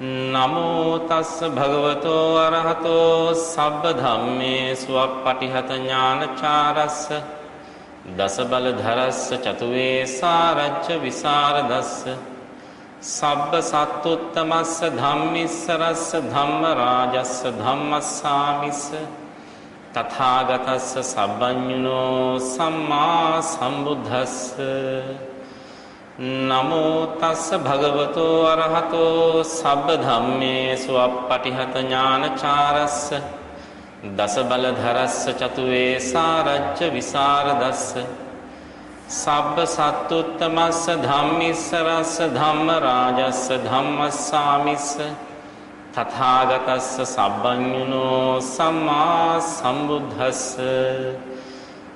නමෝ තස්ස භගවතෝ අරහතෝ සබ්බ ධම්මේසු අප්පටිහත ඥානචාරස්ස දස බල ධරස්ස චතුවේ සාරච්ච විසරදස්ස සබ්බ සත්තුත්තමස්ස ධම්මිස්සරස්ස ධම්ම රාජස්ස ධම්මස්සාමිස්ස තථාගතස්ස සබ්බඤුනෝ සම්මා සම්බුද්දස්ස නමෝ තස්ස භගවතෝ අරහතෝ සබ්බ ධම්මේසු අප්පටිහත ඥානචාරස්ස දස බල ධරස්ස චතුවේ සාරච්ච විසරදස්ස සබ්බ සත්තුත්තමස්ස ධම්මිස්සරස්ස ධම්ම රාජස්ස ධම්මස්සාමිස්ස තථාගතස්ස සබ්බඤුනෝ සම්මා සම්බුද්දස්ස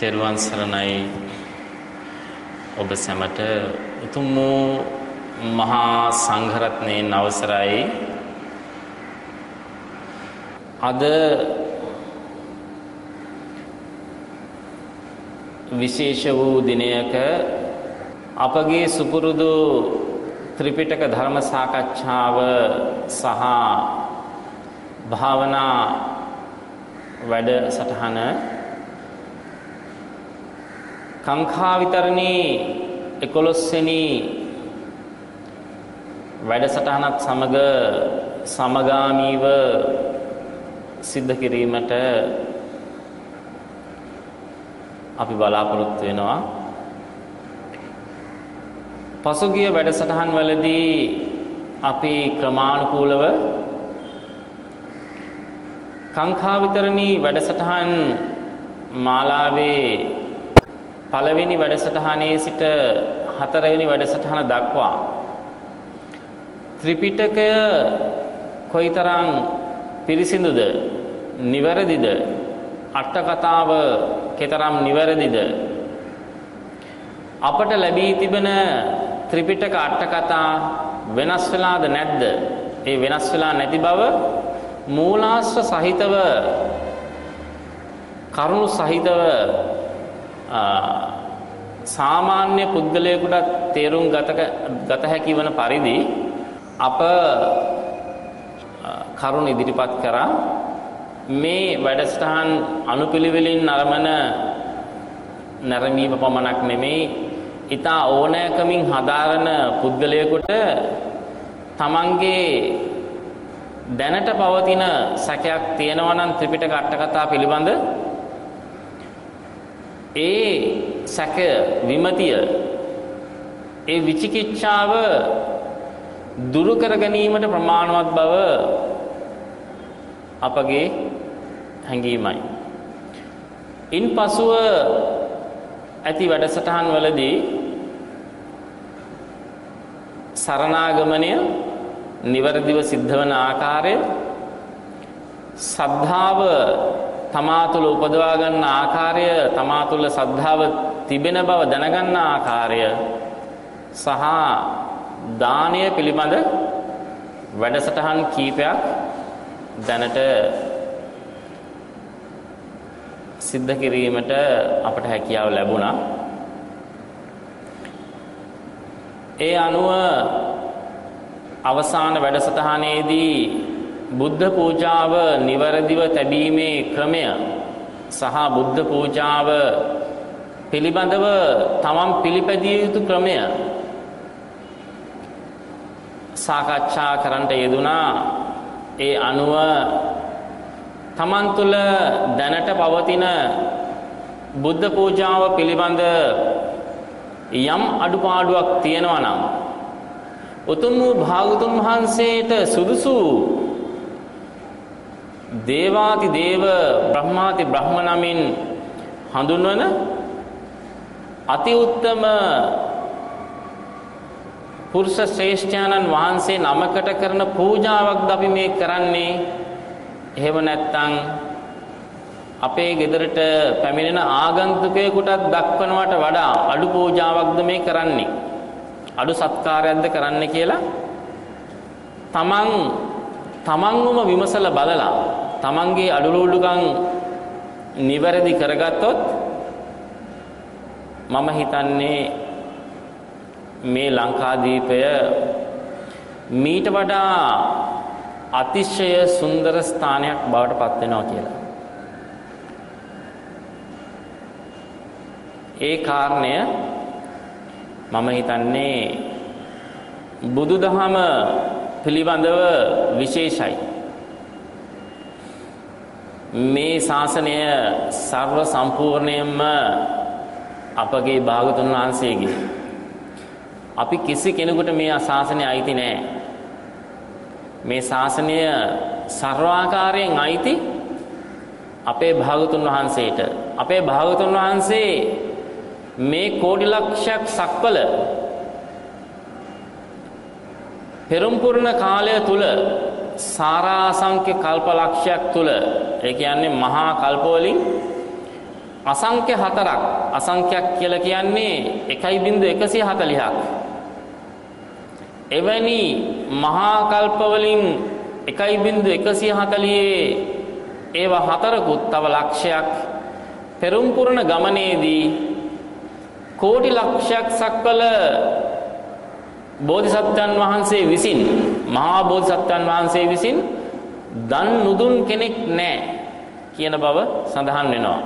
තෙරුවන් සරණයි. ඔබ සැමට උතුම් වූ මහා සංඝරත්නයෙන් අවසරයි. අද විශේෂ වූ දිනයක අපගේ සුපුරුදු ත්‍රිපිටක ධර්ම සාකච්ඡාව සහ භාවනා වැඩ සටහන කාංකා විතරණී 11 වෙනි වැඩසටහනත් සමග සමගාමීව සිද්ධ කිරීමට අපි බලාපොරොත්තු වෙනවා. පසුගිය වැඩසටහන් වලදී අපි ක්‍රමානුකූලව කාංකා විතරණී වැඩසටහන් මාලාවේ පළවෙනි වැඩසටහනේ සිට හතරවෙනි වැඩසටහන දක්වා ත්‍රිපිටකය කොයිතරම් පිරිසිදුද නිවැරදිද අට කතාව කෙතරම් නිවැරදිද? අපට ලැබී තිබෙන ත්‍රිපිටක අට කතා වෙනස් වෙලාද නැද්ද? ඒ වෙනස් වෙලා නැති බව මූලාශ්‍ර සහිතව කරුණු සහිතව සාමාන්‍ය පුද්ගලයෙකුට තේරුම් ගත ගත හැකි වන පරිදි අප කරුණ ඉදිරිපත් කරා. මේ වැඩසටහන් අනුපිළිවෙලින් නරමන නැරඹීම පමණක් නෙමෙයි ඊතා ඕනෑකමින් හදාරන පුද්ගලයෙකුට තමන්ගේ දැනට පවතින සැකයක් තියෙනවා නම් ත්‍රිපිටක අට කතා පිළිබඳ ඒ සැකය විමතිය ඒ විචිකිච්ඡාව දුරු කර ගැනීමට ප්‍රමාණවත් බව අපගේ හැඟීමයි. ඉන්පසුව ඇති වැඩසටහන් වලදී සරණාගමනය නිවැරදිව සිද්ධ වන ආකාරය සද්ධාව තමා තුළ උපදවා ගන්න ආකාරය තමා තුළ සද්ධාව තිබෙන බව දැනගන්න ආකාරය සහ දානය පිළිබඳ වැඩසටහන් කීපයක් දැනට සිද්ධ කිරීමට අපට හැකියාව ලැබුණා. ඒ අනුව අවසාන වැඩසටහනේදී බුද්ධ පූජාව නිවැරදිව තැබීමේ ක්‍රමය සහ බුද්ධ පූජාව පිළිබඳව තමන් පිළිපැදිය යුතු ක්‍රමය සාකච්ඡා කරන්නට යෙදුනා ඒ අනුව තමන් තුළ දැනට පවතින බුද්ධ පූජාව පිළිබඳ යම් අඩුපාඩුවක් තියෙනවා නම් උතුම් වූ භාගතුන් වහන්සේට සුදුසු දේවාති දේව බ්‍රහ්මාති බ්‍රහ්ම නමින් හඳුන්වන අති උත්තම පුරුෂ ශ්‍රේෂ්ඨානන් වහන්සේ නමකට කරන පූජාවක්ද අපි මේ කරන්නේ? එහෙම නැත්නම් අපේ ගෙදරට පැමිණෙන ආගන්තුකයෙකුටත් දක්වනවට වඩා අඩු පූජාවක්ද මේ කරන්නේ? අඩු සත්කාරයක්ද කරන්න කියලා තමන් තමන්වම විමසලා බලලා තමන්ගේ අඩුලුඩුකම් නිවැරදි කරගත්තොත් මම හිතන්නේ මේ ලංකාදීපය මීට වඩා අතිශය සුන්දර ස්ථානයක් බවට පත් වෙනවා කියලා. ඒ කාරණය මම හිතන්නේ බුදුදහම පිළිබඳව විශේෂයි. මේ ශාසනය සර්ව සම්පූර්ණයෙන්ම අපගේ භාගතුන් වහන්සේගේ අපි කිසි කෙනෙකුට මේ ශාසනය අයිති නෑ. මේ ශාසනය සර්වාකාරයෙන් අයිති අපේ භාගතුන් වහන්සේට. අපේ භාගතුන් වහන්සේ මේ කෝටි ලක්ෂයක් සක්වල පෙරම්පුරණ කාලය තුල සාරාසංඛ්‍ය කල්පලක්ෂයක් තුල ඒ කියන්නේ මහා කල්පවලින් අසංඛ්‍ය හතරක් අසංඛ්‍යක් කියලා කියන්නේ 1.140ක් එවැනි මහා කල්පවලින් 1.140 ඒවා හතරකුත් තව ලක්ෂයක්. පෙරම්පුරණ ගමනේදී කෝටි ලක්ෂයක් සක්වල බෝධිසත්වයන් වහන්සේ විසින් මහා බෝධිසත්වයන් වහන්සේ විසින් දන් නුදුන් කෙනෙක් නැහැ කියන බව සඳහන් වෙනවා.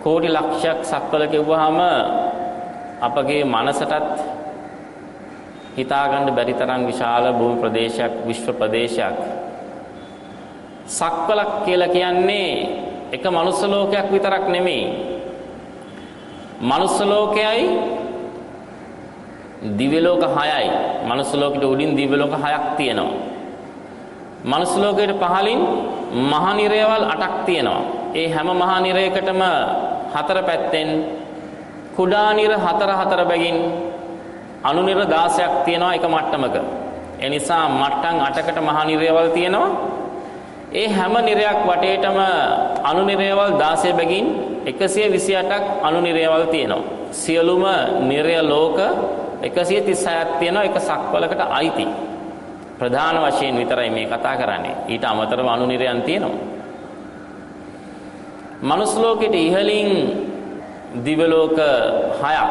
කෝටි ලක්ෂයක් සක්වල කිව්වහම අපගේ මනසටත් හිතාගන්න බැරි තරම් විශාල භූමි ප්‍රදේශයක් විශ්ව ප්‍රදේශයක් සක්වලක් කියලා කියන්නේ එක මනුස්ස ලෝකයක් විතරක් නෙමෙයි මනුස්ස ලෝකයයි දිව්‍ය ලෝක 6යි. මනුස්ස ලෝකෙට උඩින් දිව්‍ය ලෝක 6ක් තියෙනවා. මනුස්ස ලෝකයට පහලින් මහා නිරයවල් 8ක් තියෙනවා. ඒ හැම මහා නිරයකටම හතර පැත්තෙන් කුඩා නිර හතර හතර බැගින් අනු නිර 16ක් තියෙනවා එක මට්ටමක. ඒ නිසා මට්ටම් 8කට මහා නිරයවල් තියෙනවා. ඒ හැම නිරයක් වටේටම අනු නිරයවල් 16 බැගින් 128ක් අනු නිරයවල් තියෙනවා. සියලුම නිරය ලෝක 136ක් තියෙනවා එක සක්වලකට අයිති. ප්‍රධාන වශයෙන් විතරයි මේ කතා කරන්නේ. ඊට අමතරව අනුනිරයන් තියෙනවා. මනුස්ස ලෝකෙට ඉහළින් දිව්‍ය ලෝක 6ක්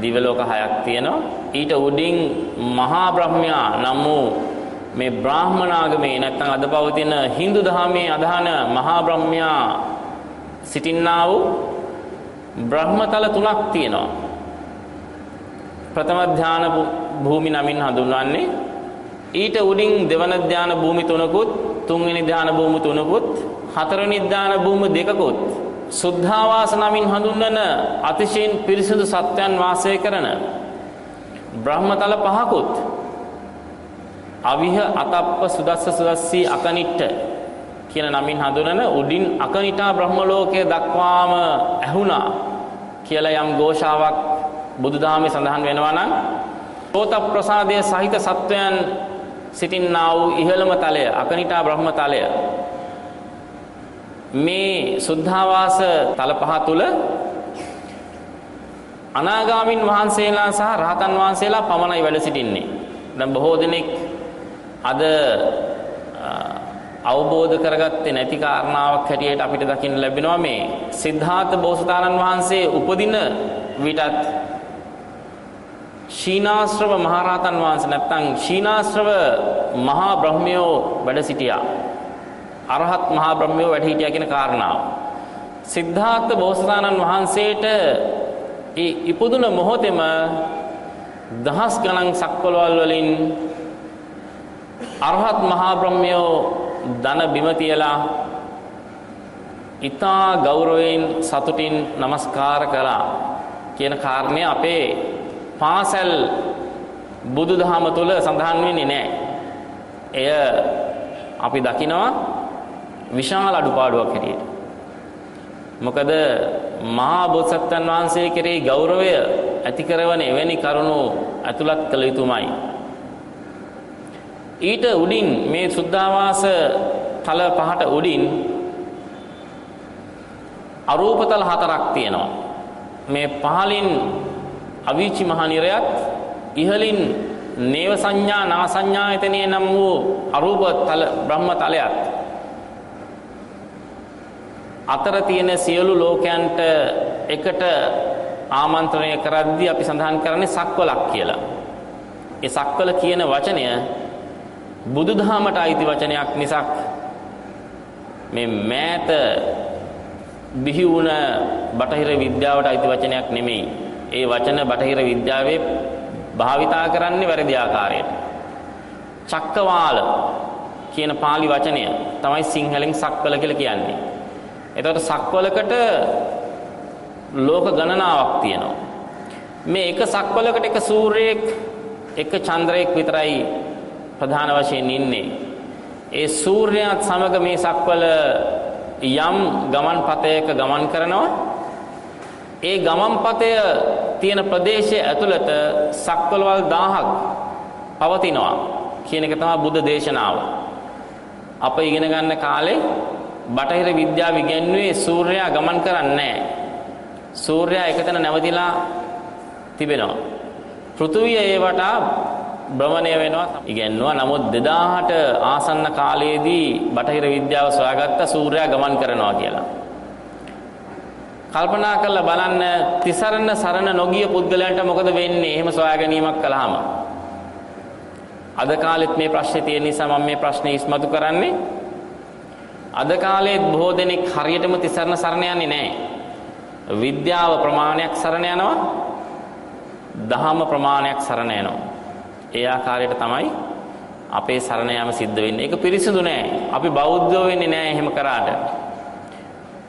දිව්‍ය ලෝක 6ක් තියෙනවා. ඊට උඩින් මහා බ්‍රහ්මයා නම් වූ මේ බ්‍රාහ්මනාගමේ නැත්නම් අද පවතින Hindu දහමේ අදහන මහා බ්‍රහ්මයා සිටින්නා වූ බ්‍රහ්මතල තුනක් තියෙනවා. ප්‍රථම ධාන භූමි නමින් හඳුන්වන්නේ. ඊට උඩින් දෙවන ධාන භූමි තුනකුත් තුන්වෙනි ධාන භූමි තුනකුත් හතරවෙනි ධාන භූමි දෙකකුත් සුද්ධාවාස නමින් හඳුන්වන අතිශයින් පිරිසිදු සත්‍යයන් වාසය කරන බ්‍රහ්මතල පහකුත් අවිහ අතප්ප සුදස්ස සුදස්සී අකනිට්ට කියන නමින් හඳුනන උඩින් අකනිටා බ්‍රහ්ම ලෝකයේ දක්වාම ඇහුණා කියලා යම් ഘോഷාවක් බුදුදහමේ සඳහන් වෙනවා නම් සෝත ප්‍රසාදයේ සහිත සත්වයන් සිටින්නා වූ ඉහළම තලය අකනිටා බ්‍රහ්ම තලය මේ සුද්ධාවාස තල පහ තුල අනාගාමින් වහන්සේලා සහ රහතන් වහන්සේලා පමණයි වැඩ සිටින්නේ. දැන් බොහෝ දෙනෙක් අද අවබෝධ කරගත්තේ නැති කාරණාවක් හැටියට අපිට දකින්න ලැබෙනවා මේ සිද්ධාර්ථ බෝසතාණන් වහන්සේ උපදින විටත් ශීනාශ්‍රව මහරහතන් වහන්සේ නැත්නම් ශීනාශ්‍රව මහා බ්‍රහ්මයෝ වැඩ සිටියා. අරහත් මහා බ්‍රහ්මයෝ වැඩ හිටියා කියන කාරණාව. සිද්ධාර්ථ බෝසතාණන් වහන්සේට ඒ ඉපදුන මොහොතේම දහස් ගණන් සක්වලවල් වලින් අරහත් මහා බ්‍රහ්මයෝ දන බිම තියලා ඊතා ගෞරවයෙන් සතුටින් নমස්කාර කළා කියන කාරණය අපේ පාසල් බුදුදහම තුල සඳහන් වෙන්නේ නැහැ. එය අපි දකිනවා විශාල අඩුපාඩුවක් හැටියට. මොකද මහා බෝසත්යන් වහන්සේ කෙරෙහි ගෞරවය ඇති කරවන එවැනි කරුණු ඇතුළත් කළ යුතුමයි. ඊට උඩින් මේ සුද්ධාවාස තල පහට උඩින් අරූපතල හතරක් තියෙනවා. මේ පහලින් අවීචි මහනිරයත් ඉහලින් නේව සංඥා නා සංඥායතනයේ නම් වූ අරූප තල බ්‍රහ්ම තලයත් අතර තියෙන සියලු ලෝකයන්ට එකට ආමන්ත්‍රණය කරද්දී අපි සඳහන් කරන්නේ සක්වලක් කියලා. ඒ සක්වල කියන වචනය බුදුදහමට අයිති වචනයක් මිසක් මේ මෑත බිහි වුණ බටහිර විද්‍යාවට අයිති වචනයක් නෙමෙයි. ඒ වචන බටහිර විද්‍යාවේ භාවිතා කරන්නේ වැරදි ආකාරයට. චක්කවාල කියන pāli වචනය තමයි සිංහලෙන් සක්වල කියලා කියන්නේ. එතකොට සක්වලකට ලෝක ගණනාවක් තියෙනවා. මේ එක සක්වලකට එක සූර්යයෙක් එක චන්ද්‍රයෙක් විතරයි ප්‍රධාන වශයෙන් ඉන්නේ. ඒ සූර්යයාත් සමග මේ සක්වල යම් ගමන් පතයක ගමන් කරනවා. ඒ ගමන් පතය තියෙන ප්‍රදේශයේ ඇතුළත සක්වලවල් 1000ක් පවතිනවා කියන එක තමයි බුද්ධ දේශනාව. අප ඉගෙන ගන්න කාලේ බටහිර විද්‍යාව ඉගෙනුවේ සූර්යයා ගමන් කරන්නේ නැහැ. සූර්යයා එකතැන නැවතිලා තිබෙනවා. පෘථුවිය ඒවට භ්‍රමණය වෙනවා ඉගෙනුවා. නමුත් 2000ට ආසන්න කාලයේදී බටහිර විද්‍යාව සොයාගත්ත සූර්යයා ගමන් කරනවා කියලා. කල්පනා කරලා බලන්න තිසරණ සරණ නොගිය පුද්ගලයන්ට මොකද වෙන්නේ? එහෙම සොයා ගැනීමක් කළාම. අද කාලෙත් මේ ප්‍රශ්නේ තියෙන නිසා මම මේ ප්‍රශ්නේ ඉස්මතු කරන්නේ. අද කාලෙත් බොහෝ දෙනෙක් හරියටම තිසරණ සරණ යන්නේ නැහැ. විද්‍යාව ප්‍රමාණයක් සරණ යනවා. දහම ප්‍රමාණයක් සරණ යනවා. ඒ ආකාරයට තමයි අපේ සරණ යාම සිද්ධ වෙන්නේ. ඒක පිරිසිදු නෑ. අපි බෞද්ධයෝ වෙන්නේ නෑ එහෙම කරාට.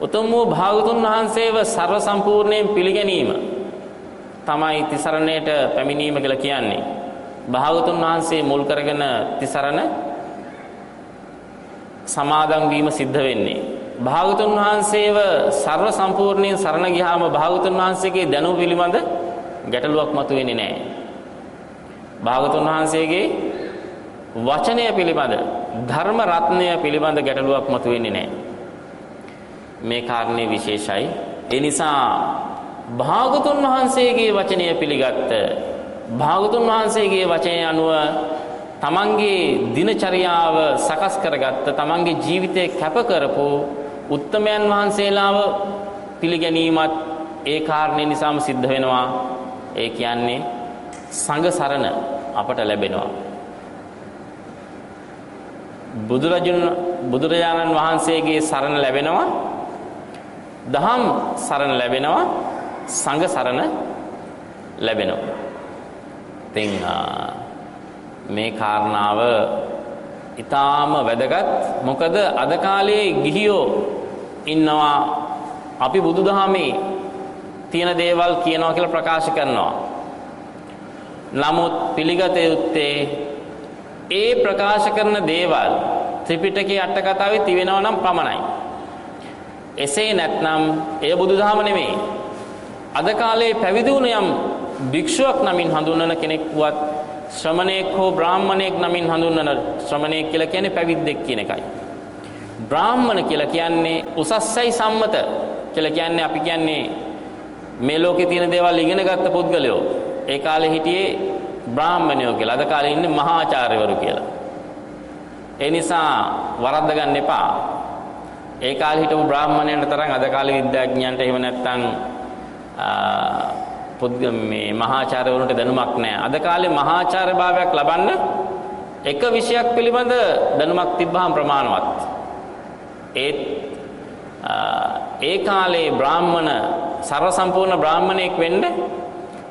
උතුම් වූ භාගතුන් වහන්සේව ਸਰව සම්පූර්ණයෙන් පිළිගැනීම තමයි තිසරණයට පැමිණීම කියලා කියන්නේ. භාගතුන් වහන්සේ මුල් කරගෙන තිසරණ සමාදන් වීම සිද්ධ වෙන්නේ. භාගතුන් වහන්සේව ਸਰව සම්පූර්ණයෙන් සරණ ගියාම භාගතුන් වහන්සේගේ දැනුම පිළිබඳ ගැටලුවක් මතුවෙන්නේ නැහැ. භාගතුන් වහන්සේගේ වචනය පිළිබඳ ධර්ම රත්නය පිළිබඳ ගැටලුවක් මතුවෙන්නේ නැහැ. මේ කාරණේ විශේෂයි. ඒ නිසා භාගතුන් වහන්සේගේ වචනය පිළිගත්ත භාගතුන් වහන්සේගේ වචනය අනුව තමන්ගේ දිනචරියාව සකස් කරගත්ත තමන්ගේ ජීවිතය කැප කරපු උත්තමයන් වහන්සේලාව පිළිගැනීමත් ඒ කාරණේ නිසාම සිද්ධ වෙනවා. ඒ කියන්නේ සංඝ සරණ අපට ලැබෙනවා. බුදුරජුන් බුදුරජාණන් වහන්සේගේ සරණ ලැබෙනවා. දහම් සරණ ලැබෙනවා. සංඝ සරණ ලැබෙනවා. ඉතින් මේ කාරණාව ඊටාම වැදගත් මොකද අද කාලේ ගිහියෝ ඉන්නවා අපි බුදුදහමේ තියෙන දේවල් කියනවා කියලා ප්‍රකාශ කරනවා නමුත් පිළිගත යුත්තේ ඒ ප්‍රකාශ කරන දේවල් ත්‍රිපිටකයේ අට කතාවේ තිබෙනවා නම් පමණයි. එසේ නැත්නම් එය බුදුදහම නෙමෙයි. අද කාලේ පැවිදි වුණ යම් භික්ෂුවක් නමින් හඳුන්වන කෙනෙක් වුවත් ශ්‍රමණේක් හෝ බ්‍රාහ්මණයෙක් නමින් හඳුන්වන ශ්‍රමණේක් කියලා කියන්නේ පැවිද්දෙක් කියන එකයි. බ්‍රාහ්මණ කියලා කියන්නේ උසස්සයි සම්මත කියලා කියන්නේ අපි කියන්නේ මේ ලෝකේ තියෙන දේවල් ඉගෙන ගත්ත පුද්ගලයෝ. ඒ කාලේ හිටියේ බ්‍රාහ්මණයෝ කියලා. අද කාලේ ඉන්නේ මහාචාර්යවරු කියලා. ඒ නිසා වරද්ද ගන්න එපා. ඒ කාලේ හිටපු බ්‍රාහ්මණයන්ට තරම් අද කාලේ විද්‍යාඥයන්ට එහෙම නැත්නම් මේ මහාචාර්යවරුන්ට දැනුමක් නැහැ. අද කාලේ මහාචාර්ය භාවයක් ලබන්න එක විෂයක් පිළිබඳ දැනුමක් තිබ්බහම ප්‍රමාණවත්. ඒත් ඒ කාලේ බ්‍රාහ්මණ ਸਰව සම්පූර්ණ බ්‍රාහ්මණයෙක් වෙන්න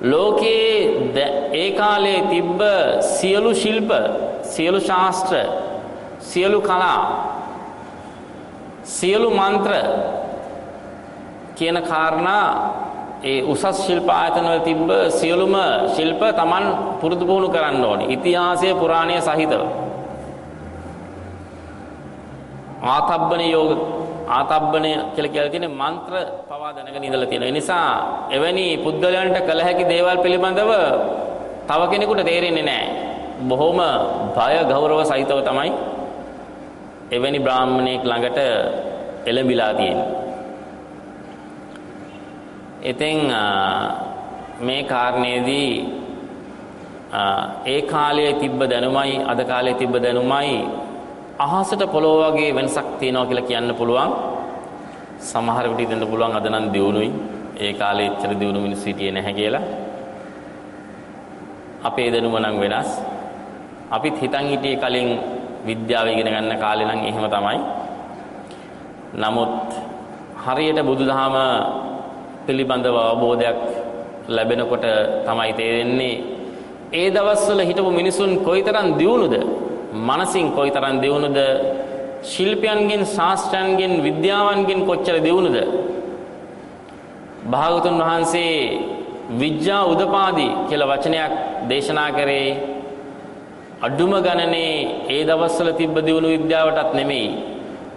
ලෝකයේ ඒ කාලේ තිබ්බ සියලු ශිල්ප සියලු ශාස්ත්‍ර සියලු කලා සියලු මන්ත්‍ර කියන කාරණා ඒ උසස් ශිල්ප ආයතන වල තිබ්බ සියලුම ශිල්ප Taman පුරුදු පුහුණු කරන්න ඕනේ. ඉතිහාසය පුරාණය සහිතව. ආතබ්බන යෝග ආතබ්බනය කියලා කියලා තියෙන මන්ත්‍ර පවා දැනගෙන ඉඳලා තියෙනවා. ඒ නිසා එවැනි පුද්ගලයන්ට කළ හැකි දේවල් පිළිබඳව තව කෙනෙකුට තේරෙන්නේ නැහැ. බොහොම භය ගෞරව සහිතව තමයි එවැනි බ්‍රාහ්මණයෙක් ළඟට එළඹිලා තියෙන්නේ. ඉතින් මේ කාරණේදී ඒ කාලයේ තිබ්බ දැනුමයි අද කාලයේ තිබ්බ දැනුමයි අහසට පොළොව වගේ වෙනසක් තියෙනවා කියලා කියන්න පුළුවන්. සමහර විට දෙන්න පුළුවන් අද නම් දියුණුයි. ඒ කාලේ එච්චර දියුණු මිනිස්සු හිටියේ නැහැ කියලා. අපේ දැනුම නම් වෙනස්. අපිත් හිතන් හිටියේ කලින් විද්‍යාව ඉගෙන ගන්න කාලේ නම් එහෙම තමයි. නමුත් හරියට බුදුදහම පිළිබඳව අවබෝධයක් ලැබෙනකොට තමයි තේරෙන්නේ ඒ දවස්වල හිටපු මිනිසුන් කොයිතරම් දියුණුද? මනසින් කොයිතරම් දියුණුද? ශිල්පයන්ගෙන් ශාස්ත්‍රයන්ගෙන් විද්‍යාවන්ගෙන් කොච්චර දියුණුද? භාගතුන් වහන්සේ විද්‍යා උදපාදි කියලා වචනයක් දේශනා කරේ. අඩුම ගණනේ ඒ දවස්වල තිබ්බ දියුණු විද්‍යාවටත් නෙමෙයි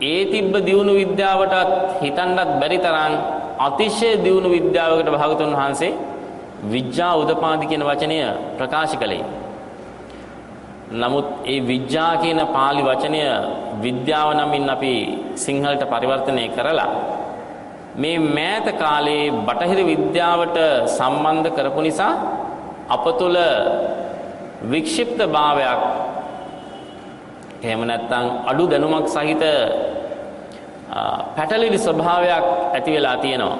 ඒ තිබ්බ දියුණු විද්‍යාවටත් හිතන්නත් බැරි තරම් අතිශය දියුණු විද්‍යාවකට භාගතුන් වහන්සේ විද්‍යා උදපාදි කියන වචනය ප්‍රකාශ කළේ. නමුත් ඒ විද්‍යා කියන pāli වචනය විද්‍යාව නමින් අපි සිංහලට පරිවර්තනය කරලා මේ මෑත කාලේ බටහිර විද්‍යාවට සම්බන්ධ කරපු නිසා අප තුළ වික්ෂිප්ත භාවයක් එහෙම නැත්නම් අඩු දැනුමක් සහිත පැටලිලි ස්වභාවයක් ඇති වෙලා තියෙනවා.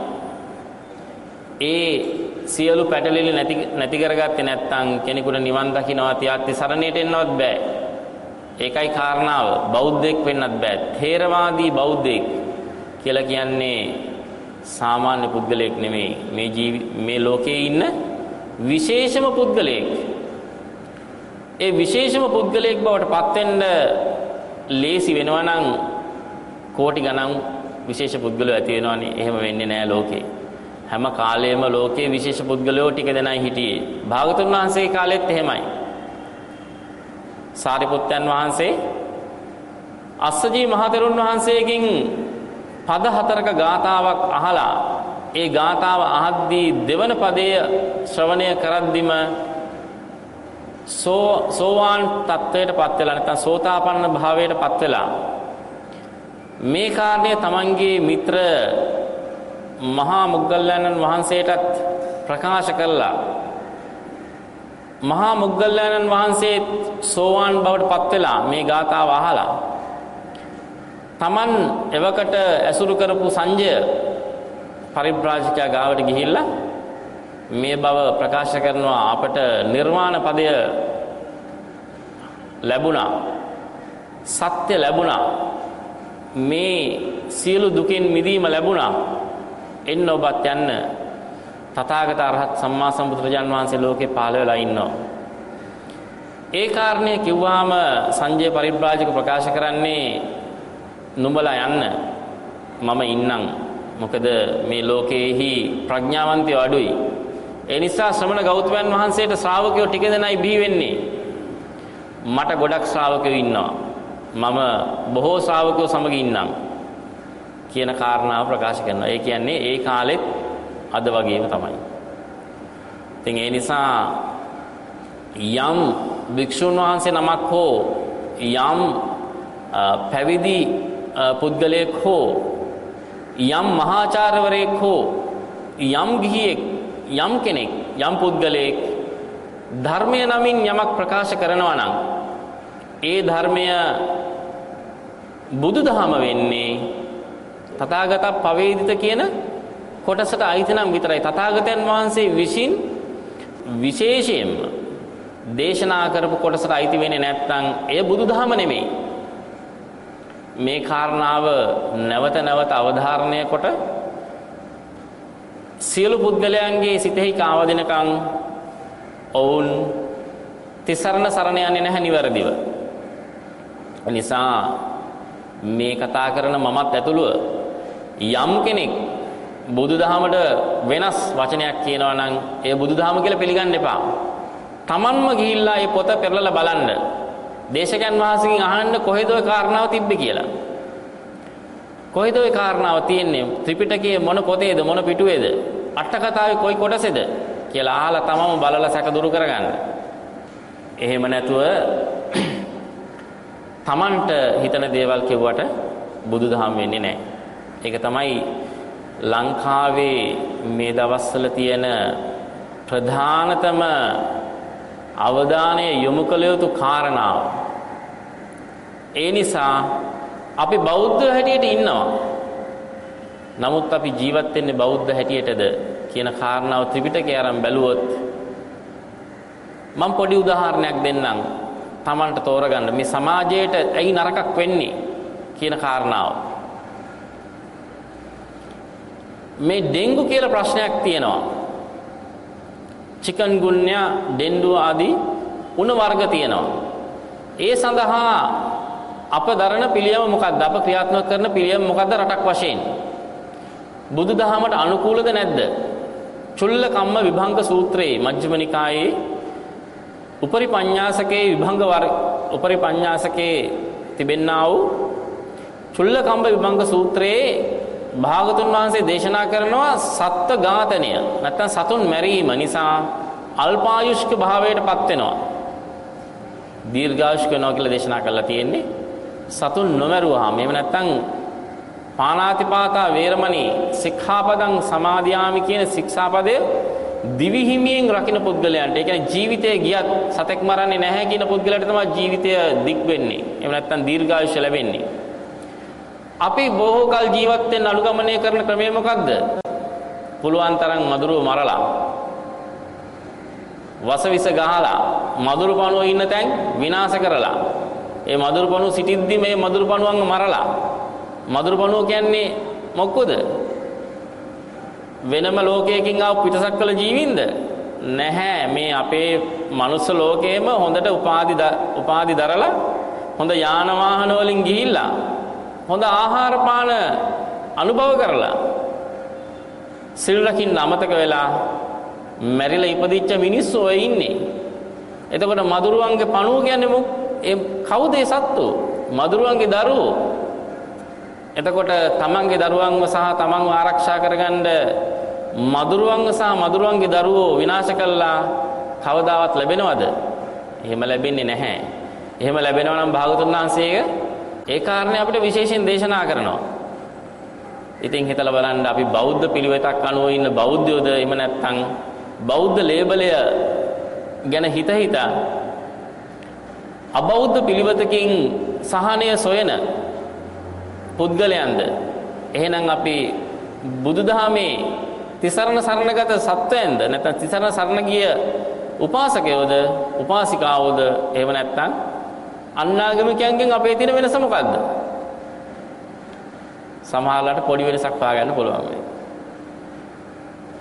ඒ සියලු පැටලිලි නැති නැති කරගත්තේ නැත්නම් කෙනෙකුට නිවන් දකින්නවා තියatti සරණයට එන්නවත් බෑ. ඒකයි කාරණාව. බෞද්ධෙක් වෙන්නත් බෑ. ථේරවාදී බෞද්ධෙක් කියලා කියන්නේ සාමාන්‍ය පුද්ගලයෙක් නෙමෙයි. මේ ජීවි මේ ලෝකේ ඉන්න විශේෂම පුද්ගලයෙක්. ඒ විශේෂම පුද්ගලයෙක් බවට පත් වෙන්න ලේසි වෙනවා නම් කෝටි ගණන් විශේෂ පුද්ගලයෝ ඇති වෙනවනේ. එහෙම වෙන්නේ නැහැ ලෝකේ. හැම කාලෙම ලෝකේ විශේෂ පුද්ගලයෝ ටික දෙනයි හිටියේ. භාගතුන් වහන්සේ කාලෙත් එහෙමයි. සාරිපුත්තයන් වහන්සේ අස්සජී මහතෙරුන් වහන්සේගෙන් පද හතරක ගාතාවක් අහලා ඒ ගාතාව අහද්දී දෙවන පදය ශ්‍රවණය කරද්දිම සෝ සෝවාන් තත්වයට පත් වෙලා නැත්නම් සෝතාපන්න භාවයට පත් වෙලා මේ කාරණය තමන්ගේ මිත්‍ර මහා මුග්ගල්ලානන් වහන්සේටත් ප්‍රකාශ කළා. මහා මුග්ගල්ලානන් වහන්සේ සෝවාන් බවට පත් වෙලා මේ ගාථාව අහලා තමන් එවකට ඇසුරු කරපු සංජය පරිබ්‍රාජකයා ගාවට ගිහිල්ලා මේ බව ප්‍රකාශ කරනවා අපට නිර්වාණ පදය ලැබුණා සත්‍ය ලැබුණා මේ සියලු දුකින් මිදීම ලැබුණා එන්න ඔබත් යන්න තථාගත අරහත් සම්මා සම්බුදුරජාන් වහන්සේ ලෝකේ පහළ වෙලා ඉන්නවා. ඒ කාරණය කිව්වාම සංජය පරිබ්‍රාජක ප්‍රකාශ කරන්නේ නුඹලා යන්න මම ඉන්නම්. මොකද මේ ලෝකයේහි ප්‍රඥාවන්තයෝ අඩුයි. ඒ නිසා ශ්‍රමණ ගෞතමයන් වහන්සේට ශ්‍රාවකයෝ ටික දෙනයි බිහි වෙන්නේ. මට ගොඩක් ශ්‍රාවකයෝ ඉන්නවා. මම බොහෝ ශ්‍රාවකයෝ සමග ඉන්නම්. කියන කාරණාව ප්‍රකාශ කරනවා. ඒ කියන්නේ ඒ කාලෙත් අද වගේම තමයි. ඉතින් ඒ නිසා යම් භික්ෂුන් වහන්සේ නමක් හෝ යම් පැවිදි පුද්ගලයෙක් හෝ යම් මහාචාර්යවරයෙක් හෝ යම් ගිහියෙක් යම් කෙනෙක් යම් පුද්ගලයෙක් ධර්මය නමින් යමක් ප්‍රකාශ කරනවා නම් ඒ ධර්මය බුදුදහම වෙන්නේ තථාගත පවේදිත කියන කොටසට අයිති නම් විතරයි. තථාගතයන් වහන්සේ විසින් විශේෂයෙන්ම දේශනා කරපු කොටසට අයිති වෙන්නේ නැත්නම් එය බුදුදහම නෙමෙයි. මේ කාරණාව නැවත නැවත අවධාරණය කොට සියලු පුද්ගලයන්ගේ සිතෙහි කාවදිනකං ඔවුන් තිසරණ සරණ යන්නේ නැහැ නිවැරදිව. නිසා මේ කතා කරන මමත් ඇතුළුව යම් කෙනෙක් බුදුදහමට වෙනස් වචනයක් කියනවා නම් ඒ බුදුදහම කියලා පිළිගන්න එපා. Tamanම ගිහිල්ලා මේ පොත පෙරලලා බලන්න. දේශකයන් වහන්සේගෙන් අහන්න කොහෙද ওই කාරණාව තිබ්බේ කියලා. කොහෙද ওই කාරණාව තියෙන්නේ? ත්‍රිපිටකයේ මොන පොතේද මොන පිටුවේද? අට කතාවේ කොයි කොටසේද කියලා අහලා තමම බලලා සැක දුරු කරගන්න. එහෙම නැතුව Tamanට හිතන දේවල් කිව්වට බුදුදහම වෙන්නේ නැහැ. ඒක තමයි ලංකාවේ මේ දවස්වල තියෙන ප්‍රධානතම අවධානය යොමු කළ යුතු කාරණාව. ඒ නිසා අපි බෞද්ධ හැටියට ඉන්නවා. නමුත් අපි ජීවත් වෙන්නේ බෞද්ධ හැටියටද කියන කාරණාව ත්‍රිපිටකය අරන් බැලුවොත් මම පොඩි උදාහරණයක් දෙන්නම්. Tamanට තෝරගන්න මේ සමාජයට ඇයි නරකක් වෙන්නේ කියන කාරණාව. මේ ඩෙන්ගු කියලා ප්‍රශ්නයක් තියෙනවා. චිකන් ගුන්යා ඩෙන්ඩු ආදී උණ වර්ග තියෙනවා. ඒ සඳහා අප දරන පිළියම මොකක්ද? අප ක්‍රියාත්මක කරන පිළියම මොකක්ද රටක් වශයෙන්? බුදුදහමට අනුකූලද නැද්ද? චුල්ල කම්ම විභංග සූත්‍රයේ මජ්ක්‍ධිම නිකායේ උපරි පඤ්ඤාසකේ විභංග වර්ග උපරි පඤ්ඤාසකේ තිබෙන්නා වූ චුල්ල කම්ම විභංග සූත්‍රයේ භාගතුන් වහන්සේ දේශනා කරනවා සත්ත්ව ඝාතනය නැත්නම් සතුන් මැරීම නිසා අල්පායුෂ්ක භාවයට පත් වෙනවා. දීර්ඝායුෂ්ක වෙනවා කියලා දේශනා කරලා තියෙන්නේ. සතුන් නොමරුවාම එහෙම නැත්නම් පාණාතිපාතා වේරමණී සික්ඛාපදං සමාදියාමි කියන ශික්ෂාපදය දිවි හිමියෙන් රකින්න පුද්ගලයන්ට ඒ කියන්නේ ජීවිතේ ගියත් සතෙක් මරන්නේ නැහැ කියන පුද්ගලයාට තමයි ජීවිතය දික් වෙන්නේ. එහෙම නැත්නම් දීර්ඝායුෂ ලැබෙන්නේ. අපි බොහෝ කල් ජීවත් වෙන්න අනුගමනය කරන ක්‍රමය මොකක්ද? පුළුවන් තරම් මදුරුව මරලා වසවිස ගහලා මදුරු පණුව ඉන්න තැන් විනාශ කරලා ඒ මදුරු පණුව සිටිද්දි මේ මදුරු පණුවන් මරලා මදුරු පණුව කියන්නේ මොකද? වෙනම ලෝකයකින් ආව පිටසක් කළ ජීවින්ද? නැහැ මේ අපේ මනුස්ස ලෝකයේම හොඳට උපාදි උපාදි දරලා හොඳ යාන වාහන වලින් ගිහිල්ලා හොඳ ආහාර පාන අනුභව කරලා සිල් රකින්න අමතක වෙලා මැරිලා ඉපදිච්ච මිනිස්සු ඔය ඉන්නේ. එතකොට මදුරුවන්ගේ පණුව කියන්නේ මොක? ඒ කවුද ඒ සත්තු? මදුරුවන්ගේ දරුවෝ. එතකොට තමන්ගේ දරුවන්ව සහ තමන්ව ආරක්ෂා කරගන්න මදුරුවන්ව සහ මදුරුවන්ගේ දරුවෝ විනාශ කළා කවදාවත් ලැබෙනවද? එහෙම ලැබෙන්නේ නැහැ. එහෙම ලැබෙනවා නම් භාගතුන් වහන්සේගේ ඒ කාරණේ අපිට විශේෂයෙන් දේශනා කරනවා. ඉතින් හිතලා බලන්න අපි බෞද්ධ පිළිවෙතක් අනුව ඉන්න බෞද්ධයෝද එහෙම නැත්නම් බෞද්ධ ලේබලය ගැන හිත හිතා අබෞද්ධ පිළිවෙතකින් සහනය සොයන පුද්ගලයන්ද එහෙනම් අපි බුදුදහමේ තිසරණ සරණගත සත්වයන්ද නැත්නම් තිසරණ සරණ ගිය උපාසකයෝද උපාසිකාවෝද එහෙම නැත්නම් අන්නාගමිකයන්ගෙන් අපේ තියෙන වෙනස මොකද්ද? සමහරලාට පොඩි වෙනසක් පාගන්න පුළුවන් වෙයි.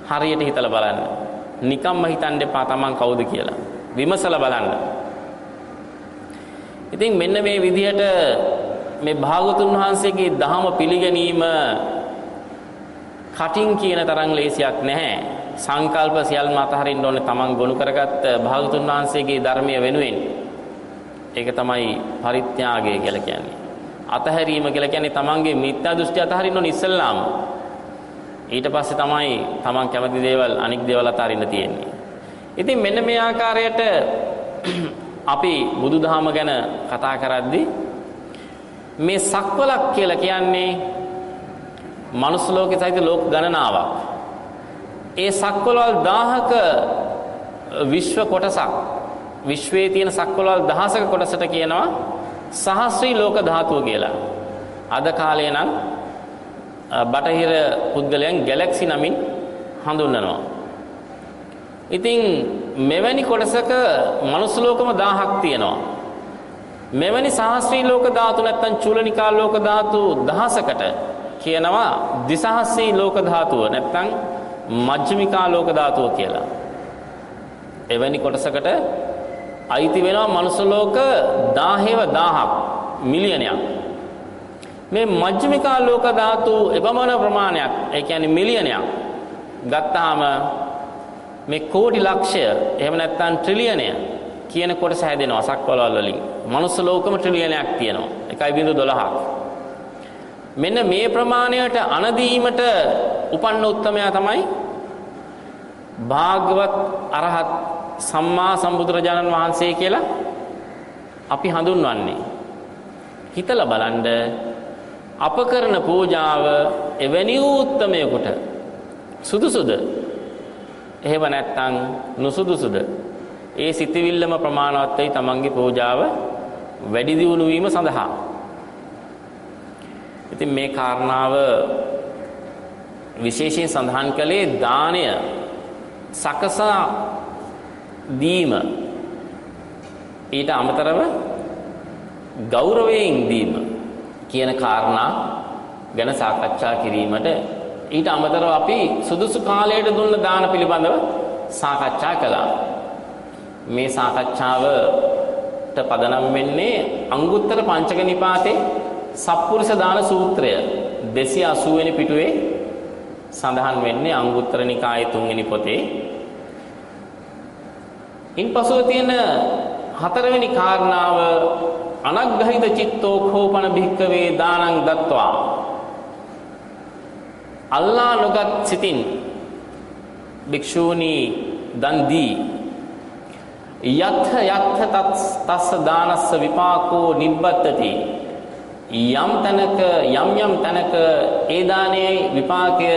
හරියට හිතලා බලන්න. නිකම්ම හිතන්න එපා තමන් කවුද කියලා. විමසලා බලන්න. ඉතින් මෙන්න මේ විදිහට මේ භාගතුන් වහන්සේගේ දහම පිළිගැනීම කටින් කියන තරම් ලේසියක් නැහැ. සංකල්ප සියල්ම අතහරින්න ඕනේ තමන් ගොනු කරගත්ත භාගතුන් වහන්සේගේ ධර්මය වෙනුවෙන්. ඒක තමයි පරිත්‍යාගය කියලා කියන්නේ. අතහැරීම කියලා කියන්නේ තමන්ගේ මිත්‍යා දෘෂ්ටි අතහරින්න ඕන ඉස්සෙල්ලාම. ඊට පස්සේ තමයි තමන් කැමති දේවල් අනික් දේවල් අතහරින්න තියෙන්නේ. ඉතින් මෙන්න මේ ආකාරයට අපි බුදුදහම ගැන කතා කරද්දී මේ සක්වලක් කියලා කියන්නේ මනුස්ස ලෝකේ සහිත ලෝක ගණනාවක්. ඒ සක්වලවල් 1000ක විශ්ව කොටසක් විශ්වයේ තියෙන සක්වලවල් දහසක කොටසට කියනවා සහස්‍රී ලෝක ධාතුව කියලා. අද කාලේ නම් බටහිර පුද්ගලයන් ගැලැක්සි නමින් හඳුන්වනවා. ඉතින් මෙවැනි කොටසක මනුස්ස ලෝකම 1000ක් තියෙනවා. මෙවැනි සහස්‍රී ලෝක ධාතු නැත්නම් චූලනිකා ලෝක ධාතු දහසකට කියනවා දිසහස්සී ලෝක ධාතුව නැත්නම් මජ්ක්‍ධිමිකා ලෝක ධාතුව කියලා. එවැනි කොටසකට අයිති වෙනවා මනුස්ස ලෝක 1000ව 1000ක් මිලියනයක්. මේ මජ්ක්‍ධිමිකා ලෝක ධාතු එපමණ ප්‍රමාණයක් ඒ කියන්නේ මිලියනයක් ගත්තාම මේ කෝටි ලක්ෂය එහෙම නැත්නම් ට්‍රිලියනය කියන කොටස හැදෙනවා සක්වලවල් වලින්. මනුස්ස ලෝකම ට්‍රිලියනයක් තියෙනවා. 1.12ක්. මෙන්න මේ ප්‍රමාණයට අනදීමට උපන්න උත්තමයා තමයි භාගවත් අරහත් සම්මා සම්බුදුරජාණන් වහන්සේ කියලා අපි හඳුන්වන්නේ. හිතලා බලන්න අප කරන පූජාව එවැනි උත්තමයකට සුදුසුද? එහෙම නැත්නම් නුසුදුසුද? ඒ සිතවිල්ලම ප්‍රමාණවත් වෙයි තමන්ගේ පූජාව වැඩි දියුණු වීම සඳහා. ඉතින් මේ කාරණාව විශේෂයෙන් සඳහන් කළේ දානය සකසා දීම ඊට අමතරව ගෞරවයෙන් දීම කියන කාරණා ගැන සාකච්ඡා කිරීමට ඊට අමතරව අපි සුදුසු කාලයට දුන්න දාන පිළිබඳව සාකච්ඡා කළා. මේ සාකච්ඡාවට පදනම් වෙන්නේ අංගුත්තර පංචක නිපාතේ සප්පුරුෂ දාන සූත්‍රය 280 වෙනි පිටුවේ සඳහන් වෙන්නේ අංගුත්තර නිකායේ තුන්වෙනි පොතේ. ඉන්පසුව තියෙන හතරවෙනි කාරණාව අනග්ගහිත චිත්තෝ කෝපන භික්කවේ දානං දත්වා අල්ලා නොගත් සිතින් භික්ෂූනි දන් දී. යත්ථ යත්ථ තස්ස දානස්ස විපාකෝ නිබ්බත්තති. යම් තැනක යම් යම් තැනක ඒ දානයේ විපාකය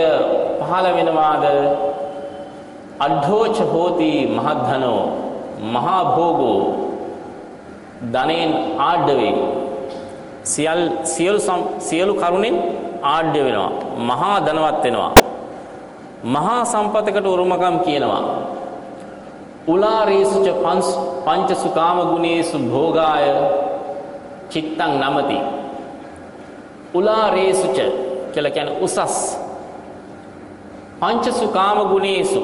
පහළ වෙනවාද? අඩ්ඨෝච හෝති මහද්ධනෝ මහා භෝගෝ ධනෙන් ආඩ්‍ය වේ සියල් සියලු සියලු කරුණෙන් ආඩ්‍ය වෙනවා. මහා ධනවත් වෙනවා. මහා සම්පතකට උරුමකම් කියනවා. උලාරේසුච පංචසු කාම ගුණේසු භෝගාය චිත්තං නමති. උලාරේසුච කියලා කියන්නේ උසස්. පංචසු කාම ගුණේසු